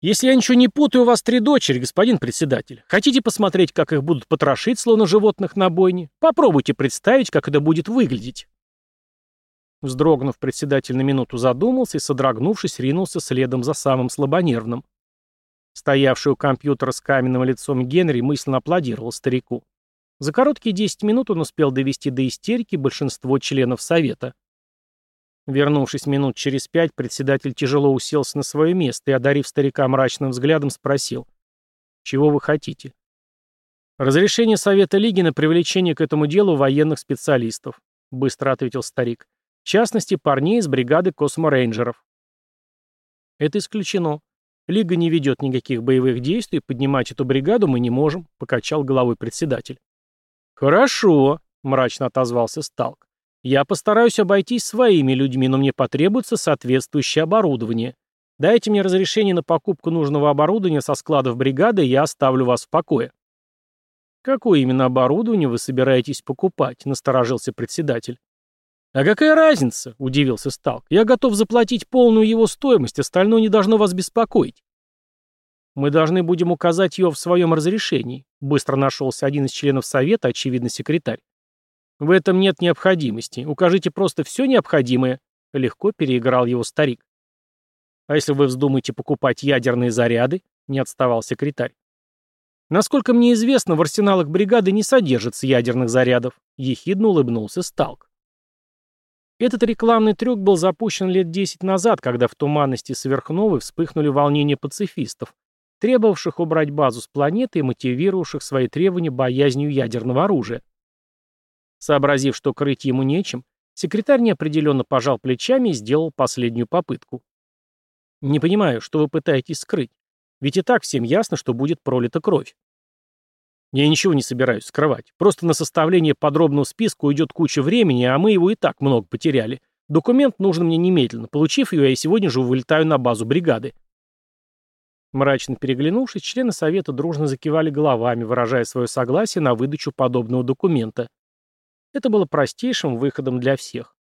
«Если я ничего не путаю, у вас три дочери, господин председатель. Хотите посмотреть, как их будут потрошить, словно животных на бойне? Попробуйте представить, как это будет выглядеть». Вздрогнув, председатель на минуту задумался и, содрогнувшись, ринулся следом за самым слабонервным. Стоявший у компьютера с каменным лицом Генри мысленно аплодировал старику. За короткие 10 минут он успел довести до истерики большинство членов Совета. Вернувшись минут через пять, председатель тяжело уселся на свое место и, одарив старика мрачным взглядом, спросил. «Чего вы хотите?» «Разрешение Совета Лиги на привлечение к этому делу военных специалистов», — быстро ответил старик. «В частности, парней из бригады косморейнджеров». «Это исключено. Лига не ведет никаких боевых действий, поднимать эту бригаду мы не можем», — покачал головой председатель. «Хорошо», — мрачно отозвался Сталк. «Я постараюсь обойтись своими людьми, но мне потребуется соответствующее оборудование. Дайте мне разрешение на покупку нужного оборудования со складов бригады, и я оставлю вас в покое». «Какое именно оборудование вы собираетесь покупать?» — насторожился председатель. «А какая разница?» — удивился Сталк. «Я готов заплатить полную его стоимость, остальное не должно вас беспокоить». Мы должны будем указать ее в своем разрешении. Быстро нашелся один из членов совета, очевидно, секретарь. В этом нет необходимости. Укажите просто все необходимое. Легко переиграл его старик. А если вы вздумаете покупать ядерные заряды? Не отставал секретарь. Насколько мне известно, в арсеналах бригады не содержится ядерных зарядов. Ехидно улыбнулся Сталк. Этот рекламный трюк был запущен лет 10 назад, когда в туманности сверхновой вспыхнули волнения пацифистов, требовавших убрать базу с планеты и мотивировавших свои требования боязнью ядерного оружия. Сообразив, что крыть ему нечем, секретарь неопределенно пожал плечами и сделал последнюю попытку. «Не понимаю, что вы пытаетесь скрыть. Ведь и так всем ясно, что будет пролита кровь». «Я ничего не собираюсь скрывать. Просто на составление подробного списка уйдет куча времени, а мы его и так много потеряли. Документ нужен мне немедленно. Получив его, я сегодня же вылетаю на базу бригады». Мрачно переглянувшись, члены Совета дружно закивали головами, выражая свое согласие на выдачу подобного документа. Это было простейшим выходом для всех.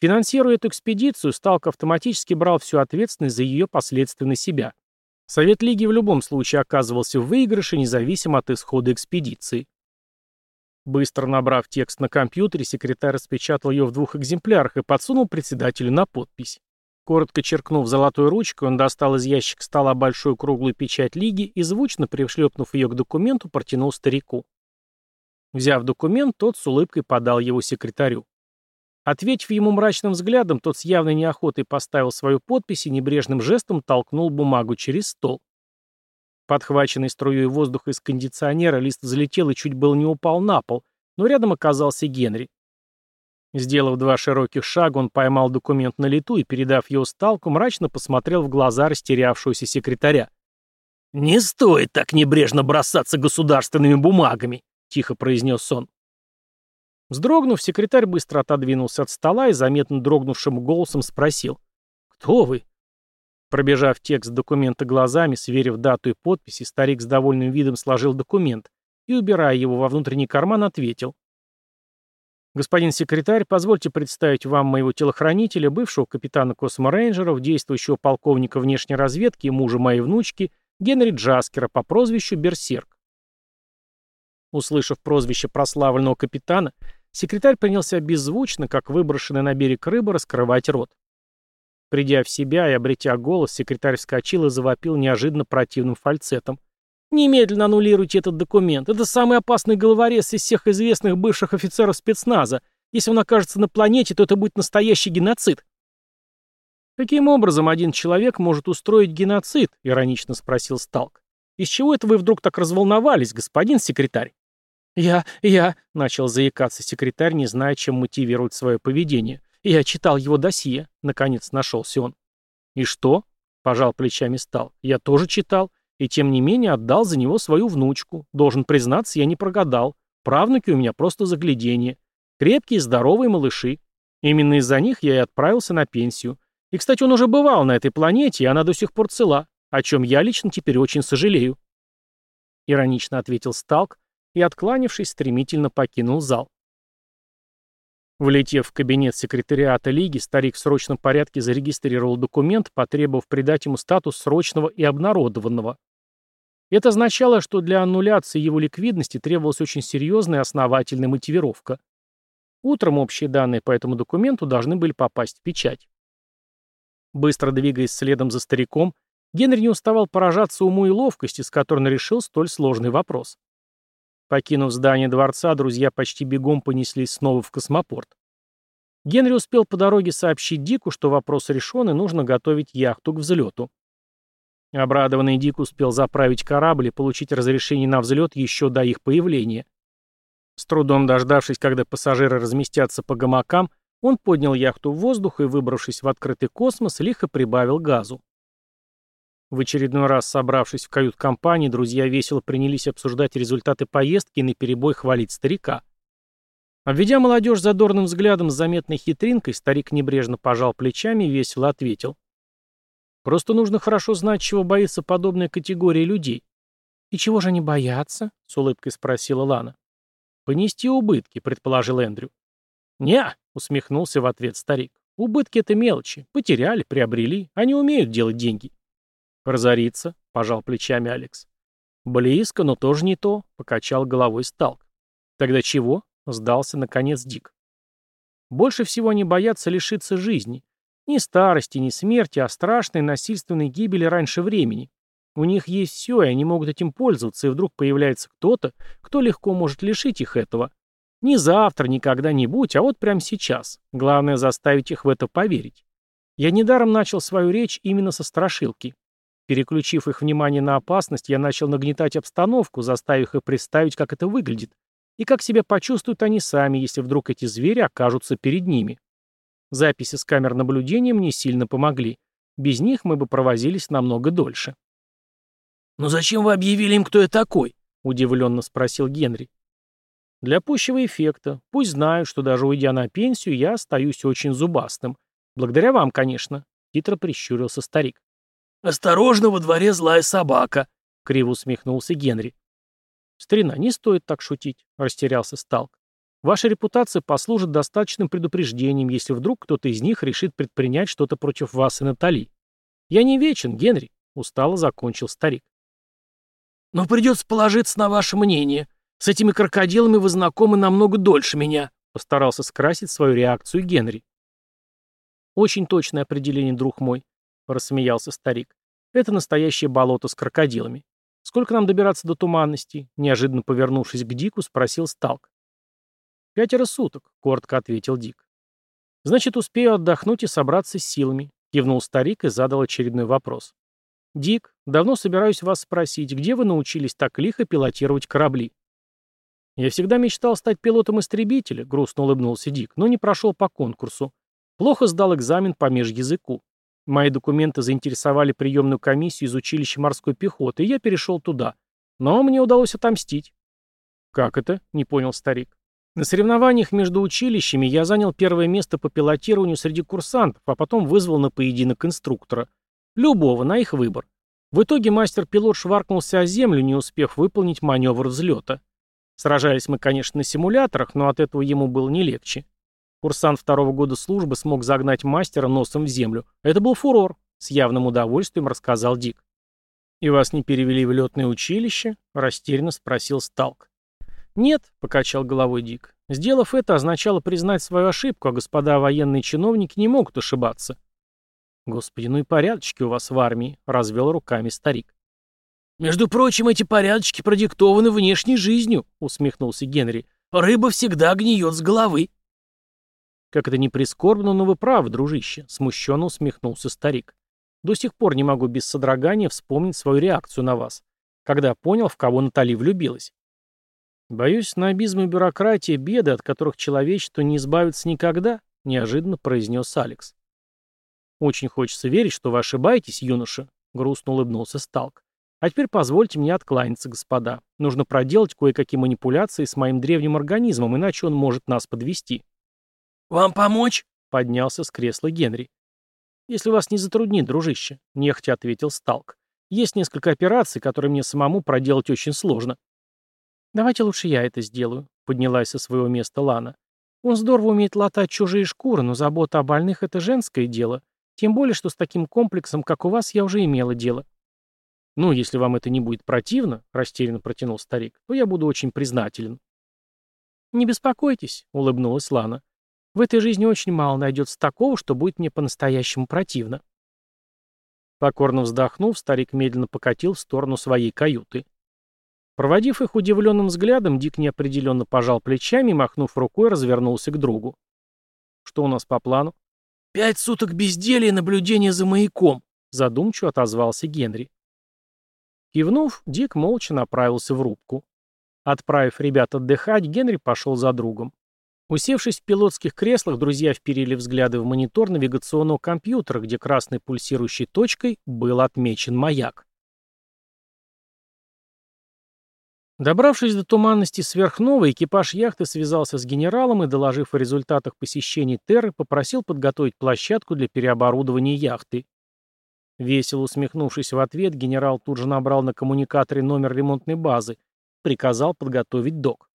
Финансируя эту экспедицию, Сталк автоматически брал всю ответственность за ее последствия на себя. Совет Лиги в любом случае оказывался в выигрыше, независимо от исхода экспедиции. Быстро набрав текст на компьютере, секретарь распечатал ее в двух экземплярах и подсунул председателю на подпись. Коротко черкнув золотой ручкой, он достал из ящика стола большую круглую печать лиги и, звучно пришлепнув ее к документу, протянул старику. Взяв документ, тот с улыбкой подал его секретарю. Ответив ему мрачным взглядом, тот с явной неохотой поставил свою подпись и небрежным жестом толкнул бумагу через стол. Подхваченный струей воздуха из кондиционера, лист взлетел и чуть было не упал на пол, но рядом оказался Генри. Сделав два широких шага, он поймал документ на лету и, передав его сталку, мрачно посмотрел в глаза растерявшегося секретаря. «Не стоит так небрежно бросаться государственными бумагами», — тихо произнес он. Вздрогнув, секретарь быстро отодвинулся от стола и заметно дрогнувшим голосом спросил. «Кто вы?» Пробежав текст документа глазами, сверив дату и подписи, старик с довольным видом сложил документ и, убирая его во внутренний карман, ответил. Господин секретарь, позвольте представить вам моего телохранителя, бывшего капитана косморейнджеров, действующего полковника внешней разведки и мужа моей внучки, Генри Джаскера по прозвищу Берсерк. Услышав прозвище прославленного капитана, секретарь принялся беззвучно, как выброшенный на берег рыба, раскрывать рот. Придя в себя и обретя голос, секретарь вскочил и завопил неожиданно противным фальцетом. Немедленно аннулируйте этот документ. Это самый опасный головорез из всех известных бывших офицеров спецназа. Если он окажется на планете, то это будет настоящий геноцид. Каким образом один человек может устроить геноцид? Иронично спросил Сталк. Из чего это вы вдруг так разволновались, господин секретарь?» «Я... я...» — начал заикаться секретарь, не зная, чем мотивировать свое поведение. «Я читал его досье», — наконец нашелся он. «И что?» — пожал плечами стал. «Я тоже читал, и тем не менее отдал за него свою внучку. Должен признаться, я не прогадал. Правнуки у меня просто загляденье. Крепкие, здоровые малыши. Именно из-за них я и отправился на пенсию. И, кстати, он уже бывал на этой планете, и она до сих пор цела, о чем я лично теперь очень сожалею. Иронично ответил Сталк и, откланившись, стремительно покинул зал. Влетев в кабинет секретариата Лиги, старик в срочном порядке зарегистрировал документ, потребовав придать ему статус срочного и обнародованного. Это означало, что для аннуляции его ликвидности требовалась очень серьезная и основательная мотивировка. Утром общие данные по этому документу должны были попасть в печать. Быстро двигаясь следом за стариком, Генри не уставал поражаться уму и ловкости, с которой он решил столь сложный вопрос. Покинув здание дворца, друзья почти бегом понеслись снова в космопорт. Генри успел по дороге сообщить Дику, что вопрос решен и нужно готовить яхту к взлету. Обрадованный Дик успел заправить корабль и получить разрешение на взлет еще до их появления. С трудом дождавшись, когда пассажиры разместятся по гамакам, он поднял яхту в воздух и, выбравшись в открытый космос, лихо прибавил газу. В очередной раз собравшись в кают-компании, друзья весело принялись обсуждать результаты поездки и наперебой хвалить старика. Обведя молодежь задорным взглядом с заметной хитринкой, старик небрежно пожал плечами и весело ответил. «Просто нужно хорошо знать, чего боится подобная категория людей». «И чего же они боятся?» — с улыбкой спросила Лана. «Понести убытки», — предположил Эндрю. «Не», — усмехнулся в ответ старик. «Убытки — это мелочи. Потеряли, приобрели. Они умеют делать деньги». «Разориться», — пожал плечами Алекс. «Близко, но тоже не то», — покачал головой Сталк. «Тогда чего?» — сдался, наконец, Дик. «Больше всего они боятся лишиться жизни. Ни старости, ни смерти, а страшной насильственной гибели раньше времени. У них есть все, и они могут этим пользоваться, и вдруг появляется кто-то, кто легко может лишить их этого. Не завтра, ни когда-нибудь, а вот прямо сейчас. Главное заставить их в это поверить. Я недаром начал свою речь именно со страшилки. Переключив их внимание на опасность, я начал нагнетать обстановку, заставив их представить, как это выглядит, и как себя почувствуют они сами, если вдруг эти звери окажутся перед ними. Записи с камер наблюдения мне сильно помогли. Без них мы бы провозились намного дольше. «Но зачем вы объявили им, кто я такой?» — удивленно спросил Генри. «Для пущего эффекта. Пусть знают, что даже уйдя на пенсию, я остаюсь очень зубастым. Благодаря вам, конечно», — хитро прищурился старик. «Осторожно, во дворе злая собака», — криво усмехнулся Генри. «Старина, не стоит так шутить», — растерялся Сталк. «Ваша репутация послужит достаточным предупреждением, если вдруг кто-то из них решит предпринять что-то против вас и Натали. Я не вечен, Генри», — устало закончил старик. «Но придется положиться на ваше мнение. С этими крокодилами вы знакомы намного дольше меня», — постарался скрасить свою реакцию Генри. «Очень точное определение, друг мой», — рассмеялся старик. «Это настоящее болото с крокодилами. Сколько нам добираться до туманности?» Неожиданно повернувшись к Дику, спросил Сталк. «Пятеро суток», — коротко ответил Дик. «Значит, успею отдохнуть и собраться с силами», — кивнул старик и задал очередной вопрос. «Дик, давно собираюсь вас спросить, где вы научились так лихо пилотировать корабли?» «Я всегда мечтал стать пилотом истребителя», — грустно улыбнулся Дик, но не прошел по конкурсу. Плохо сдал экзамен по межязыку. Мои документы заинтересовали приемную комиссию из училища морской пехоты, и я перешел туда. Но мне удалось отомстить. «Как это?» — не понял старик. На соревнованиях между училищами я занял первое место по пилотированию среди курсантов, а потом вызвал на поединок инструктора. Любого, на их выбор. В итоге мастер-пилот шваркнулся о землю, не успев выполнить маневр взлета. Сражались мы, конечно, на симуляторах, но от этого ему было не легче. Курсант второго года службы смог загнать мастера носом в землю. Это был фурор, с явным удовольствием рассказал Дик. «И вас не перевели в летное училище?» — растерянно спросил Сталк. «Нет», — покачал головой Дик. «Сделав это, означало признать свою ошибку, а господа военные чиновники не могут ошибаться». «Господи, ну и порядочки у вас в армии», — развел руками старик. «Между прочим, эти порядочки продиктованы внешней жизнью», — усмехнулся Генри. «Рыба всегда гниет с головы». «Как это не прискорбно, но вы правы, дружище», — смущенно усмехнулся старик. «До сих пор не могу без содрогания вспомнить свою реакцию на вас. когда понял, в кого Натали влюбилась. «Боюсь, снобизм и бюрократия — беды, от которых человечество не избавится никогда», — неожиданно произнес Алекс. «Очень хочется верить, что вы ошибаетесь, юноша», — грустно улыбнулся Сталк. «А теперь позвольте мне откланяться, господа. Нужно проделать кое-какие манипуляции с моим древним организмом, иначе он может нас подвести». «Вам помочь?» — поднялся с кресла Генри. «Если вас не затруднит, дружище», — нехотя ответил Сталк. «Есть несколько операций, которые мне самому проделать очень сложно». «Давайте лучше я это сделаю», — поднялась со своего места Лана. «Он здорово умеет латать чужие шкуры, но забота о больных — это женское дело. Тем более, что с таким комплексом, как у вас, я уже имела дело». «Ну, если вам это не будет противно», — растерянно протянул старик, — «то я буду очень признателен». «Не беспокойтесь», — улыбнулась Лана. «В этой жизни очень мало найдется такого, что будет мне по-настоящему противно». Покорно вздохнув, старик медленно покатил в сторону своей каюты. Проводив их удивленным взглядом, Дик неопределенно пожал плечами и, махнув рукой, развернулся к другу. «Что у нас по плану?» «Пять суток безделья и наблюдения за маяком», — задумчиво отозвался Генри. Кивнув, Дик молча направился в рубку. Отправив ребят отдыхать, Генри пошел за другом. Усевшись в пилотских креслах, друзья вперили взгляды в монитор навигационного компьютера, где красной пульсирующей точкой был отмечен маяк. Добравшись до туманности сверхновой, экипаж яхты связался с генералом и, доложив о результатах посещений Терры, попросил подготовить площадку для переоборудования яхты. Весело усмехнувшись в ответ, генерал тут же набрал на коммуникаторе номер ремонтной базы, приказал подготовить док.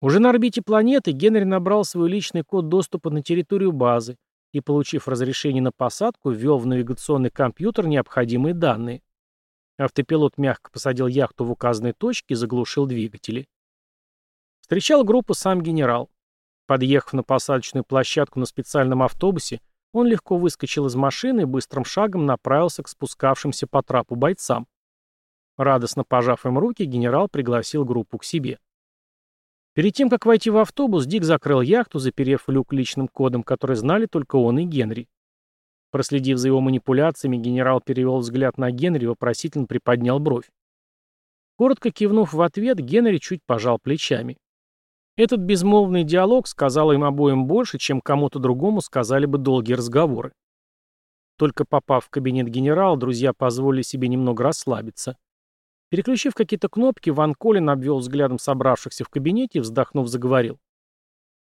Уже на орбите планеты Генри набрал свой личный код доступа на территорию базы и, получив разрешение на посадку, ввел в навигационный компьютер необходимые данные. Автопилот мягко посадил яхту в указанной точке и заглушил двигатели. Встречал группу сам генерал. Подъехав на посадочную площадку на специальном автобусе, он легко выскочил из машины и быстрым шагом направился к спускавшимся по трапу бойцам. Радостно пожав им руки, генерал пригласил группу к себе. Перед тем, как войти в автобус, Дик закрыл яхту, заперев люк личным кодом, который знали только он и Генри. Проследив за его манипуляциями, генерал перевел взгляд на Генри и вопросительно приподнял бровь. Коротко кивнув в ответ, Генри чуть пожал плечами. Этот безмолвный диалог сказал им обоим больше, чем кому-то другому сказали бы долгие разговоры. Только попав в кабинет генерала, друзья позволили себе немного расслабиться. Переключив какие-то кнопки, Ван Колин обвел взглядом собравшихся в кабинете и, вздохнув, заговорил.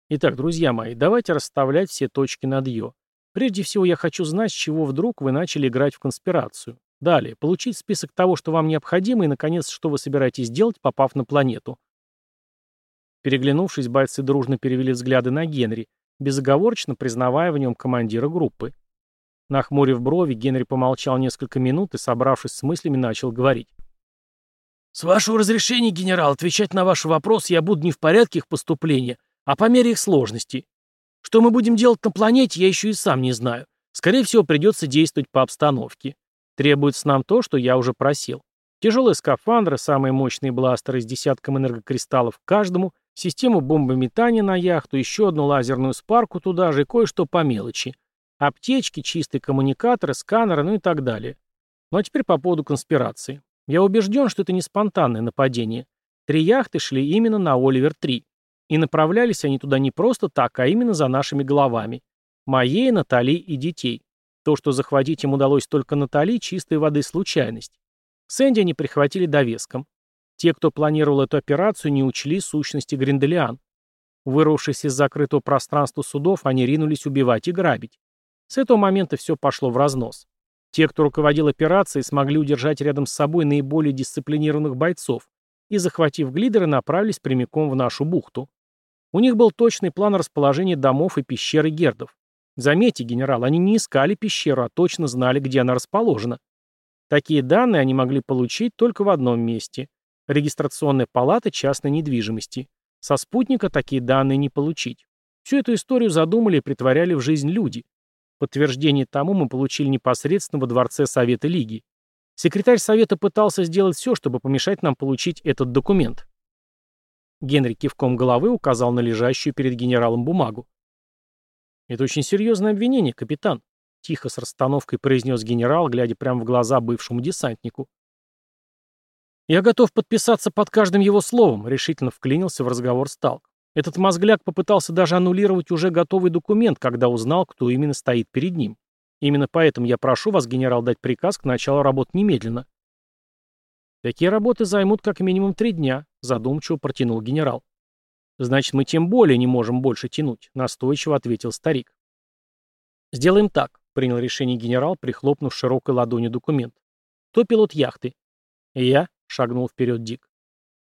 «Итак, друзья мои, давайте расставлять все точки над «ё». Прежде всего, я хочу знать, с чего вдруг вы начали играть в конспирацию. Далее, получить список того, что вам необходимо, и, наконец, что вы собираетесь делать, попав на планету. Переглянувшись, бойцы дружно перевели взгляды на Генри, безоговорочно признавая в нем командира группы. Нахмурив брови, Генри помолчал несколько минут и, собравшись с мыслями, начал говорить. «С вашего разрешения, генерал, отвечать на ваши вопросы я буду не в порядке их поступления, а по мере их сложности. Что мы будем делать на планете, я еще и сам не знаю. Скорее всего, придется действовать по обстановке. Требуется нам то, что я уже просил. Тяжелые скафандры, самые мощные бластеры с десятком энергокристаллов каждому, систему бомбометания на яхту, еще одну лазерную спарку туда же и кое-что по мелочи. Аптечки, чистые коммуникаторы, сканеры, ну и так далее. Ну а теперь по поводу конспирации. Я убежден, что это не спонтанное нападение. Три яхты шли именно на Оливер-3. И направлялись они туда не просто так, а именно за нашими головами. Моей, Натали и детей. То, что захватить им удалось только Натали, чистой воды случайность. Сэнди они прихватили довеском. Те, кто планировал эту операцию, не учли сущности Гринделиан. Вырвавшись из закрытого пространства судов, они ринулись убивать и грабить. С этого момента все пошло в разнос. Те, кто руководил операцией, смогли удержать рядом с собой наиболее дисциплинированных бойцов и, захватив глидеры, направились прямиком в нашу бухту. У них был точный план расположения домов и пещеры гердов. Заметьте, генерал, они не искали пещеру, а точно знали, где она расположена. Такие данные они могли получить только в одном месте – регистрационная палата частной недвижимости. Со спутника такие данные не получить. Всю эту историю задумали и притворяли в жизнь люди. Подтверждение тому мы получили непосредственно во дворце Совета Лиги. Секретарь Совета пытался сделать все, чтобы помешать нам получить этот документ. Генри кивком головы указал на лежащую перед генералом бумагу. «Это очень серьезное обвинение, капитан», — тихо с расстановкой произнес генерал, глядя прямо в глаза бывшему десантнику. «Я готов подписаться под каждым его словом», — решительно вклинился в разговор Сталк. Этот мозгляк попытался даже аннулировать уже готовый документ, когда узнал, кто именно стоит перед ним. Именно поэтому я прошу вас, генерал, дать приказ к началу работ немедленно. Такие работы займут как минимум три дня, задумчиво протянул генерал. Значит, мы тем более не можем больше тянуть, настойчиво ответил старик. Сделаем так, принял решение генерал, прихлопнув широкой ладонью документ. Кто пилот яхты? Я, шагнул вперед Дик.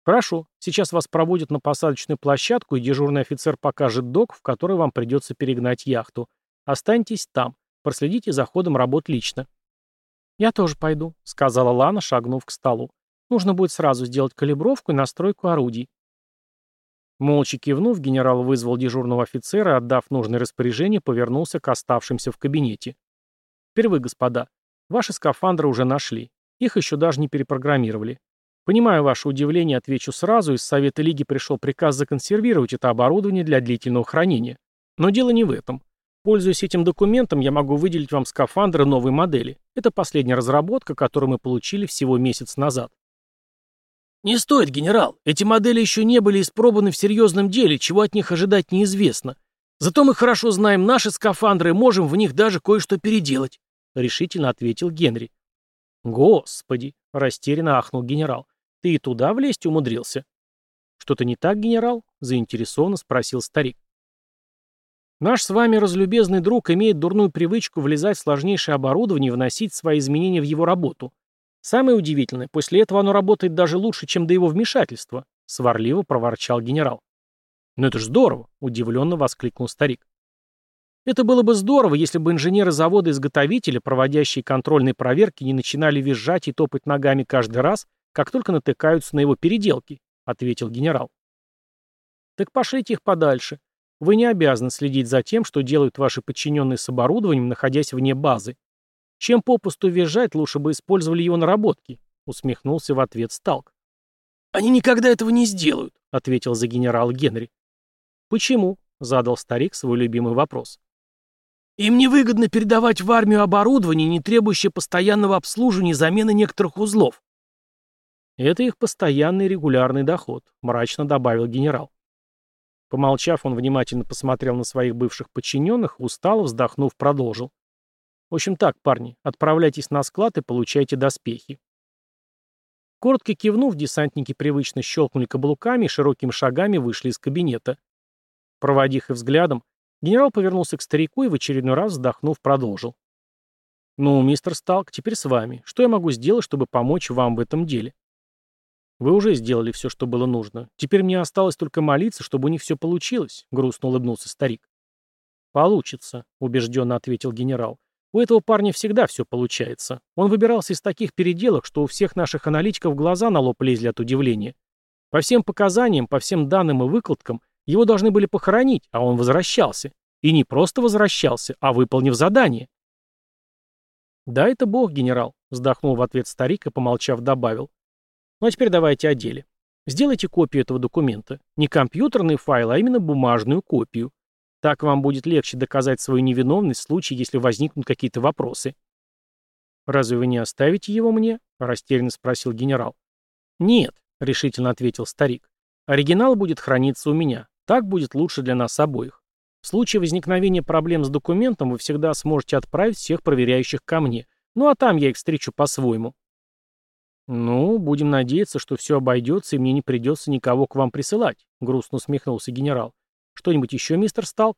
Хорошо, сейчас вас проводят на посадочную площадку, и дежурный офицер покажет док, в который вам придется перегнать яхту. Останьтесь там. Проследите за ходом работ лично. «Я тоже пойду», — сказала Лана, шагнув к столу. «Нужно будет сразу сделать калибровку и настройку орудий». Молча кивнув, генерал вызвал дежурного офицера отдав нужное распоряжение, повернулся к оставшимся в кабинете. «Теперь вы, господа. Ваши скафандры уже нашли. Их еще даже не перепрограммировали. Понимаю ваше удивление, отвечу сразу. Из Совета Лиги пришел приказ законсервировать это оборудование для длительного хранения. Но дело не в этом. Пользуясь этим документом, я могу выделить вам скафандры новой модели. Это последняя разработка, которую мы получили всего месяц назад. «Не стоит, генерал. Эти модели еще не были испробованы в серьезном деле, чего от них ожидать неизвестно. Зато мы хорошо знаем наши скафандры и можем в них даже кое-что переделать», — решительно ответил Генри. «Господи!» — растерянно ахнул генерал. «Ты и туда влезть умудрился?» «Что-то не так, генерал?» — заинтересованно спросил старик. Наш с вами разлюбезный друг имеет дурную привычку влезать в сложнейшее оборудование и вносить свои изменения в его работу. Самое удивительное, после этого оно работает даже лучше, чем до его вмешательства, сварливо проворчал генерал. «Ну это ж здорово!» – удивленно воскликнул старик. Это было бы здорово, если бы инженеры завода-изготовителя, проводящие контрольные проверки, не начинали визжать и топать ногами каждый раз, как только натыкаются на его переделки, ответил генерал. Так пошлите их подальше. Вы не обязаны следить за тем, что делают ваши подчиненные с оборудованием, находясь вне базы. Чем попусту визжать, лучше бы использовали его наработки», — усмехнулся в ответ Сталк. «Они никогда этого не сделают», — ответил за генерал Генри. «Почему?» — задал старик свой любимый вопрос. «Им невыгодно передавать в армию оборудование, не требующее постоянного обслуживания и замены некоторых узлов». «Это их постоянный регулярный доход», — мрачно добавил генерал. Помолчав, он внимательно посмотрел на своих бывших подчиненных, устало вздохнув, продолжил. В общем так, парни, отправляйтесь на склад и получайте доспехи. Коротко кивнув, десантники привычно щелкнули каблуками и широкими шагами вышли из кабинета. Проводив их взглядом, генерал повернулся к старику и в очередной раз, вздохнув, продолжил. «Ну, мистер Сталк, теперь с вами. Что я могу сделать, чтобы помочь вам в этом деле?» «Вы уже сделали все, что было нужно. Теперь мне осталось только молиться, чтобы у них все получилось», — грустно улыбнулся старик. «Получится», — убежденно ответил генерал. «У этого парня всегда все получается. Он выбирался из таких переделок, что у всех наших аналитиков глаза на лоб лезли от удивления. По всем показаниям, по всем данным и выкладкам, его должны были похоронить, а он возвращался. И не просто возвращался, а выполнив задание». «Да, это бог, генерал», — вздохнул в ответ старик и, помолчав, добавил. Ну а теперь давайте о деле. Сделайте копию этого документа. Не компьютерный файл, а именно бумажную копию. Так вам будет легче доказать свою невиновность в случае, если возникнут какие-то вопросы. «Разве вы не оставите его мне?» – растерянно спросил генерал. «Нет», – решительно ответил старик. «Оригинал будет храниться у меня. Так будет лучше для нас обоих. В случае возникновения проблем с документом вы всегда сможете отправить всех проверяющих ко мне. Ну а там я их встречу по-своему. «Ну, будем надеяться, что все обойдется, и мне не придется никого к вам присылать», — грустно усмехнулся генерал. «Что-нибудь еще, мистер Стал?»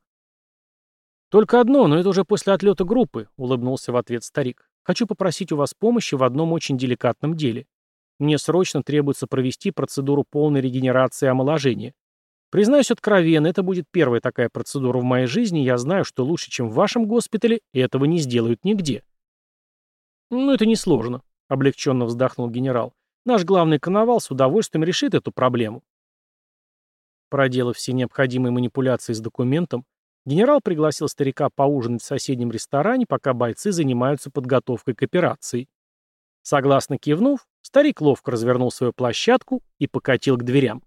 «Только одно, но это уже после отлета группы», — улыбнулся в ответ старик. «Хочу попросить у вас помощи в одном очень деликатном деле. Мне срочно требуется провести процедуру полной регенерации и омоложения. Признаюсь откровенно, это будет первая такая процедура в моей жизни, я знаю, что лучше, чем в вашем госпитале, этого не сделают нигде». «Ну, это несложно», — облегченно вздохнул генерал. «Наш главный коновал с удовольствием решит эту проблему». Проделав все необходимые манипуляции с документом, генерал пригласил старика поужинать в соседнем ресторане, пока бойцы занимаются подготовкой к операции. Согласно кивнув, старик ловко развернул свою площадку и покатил к дверям.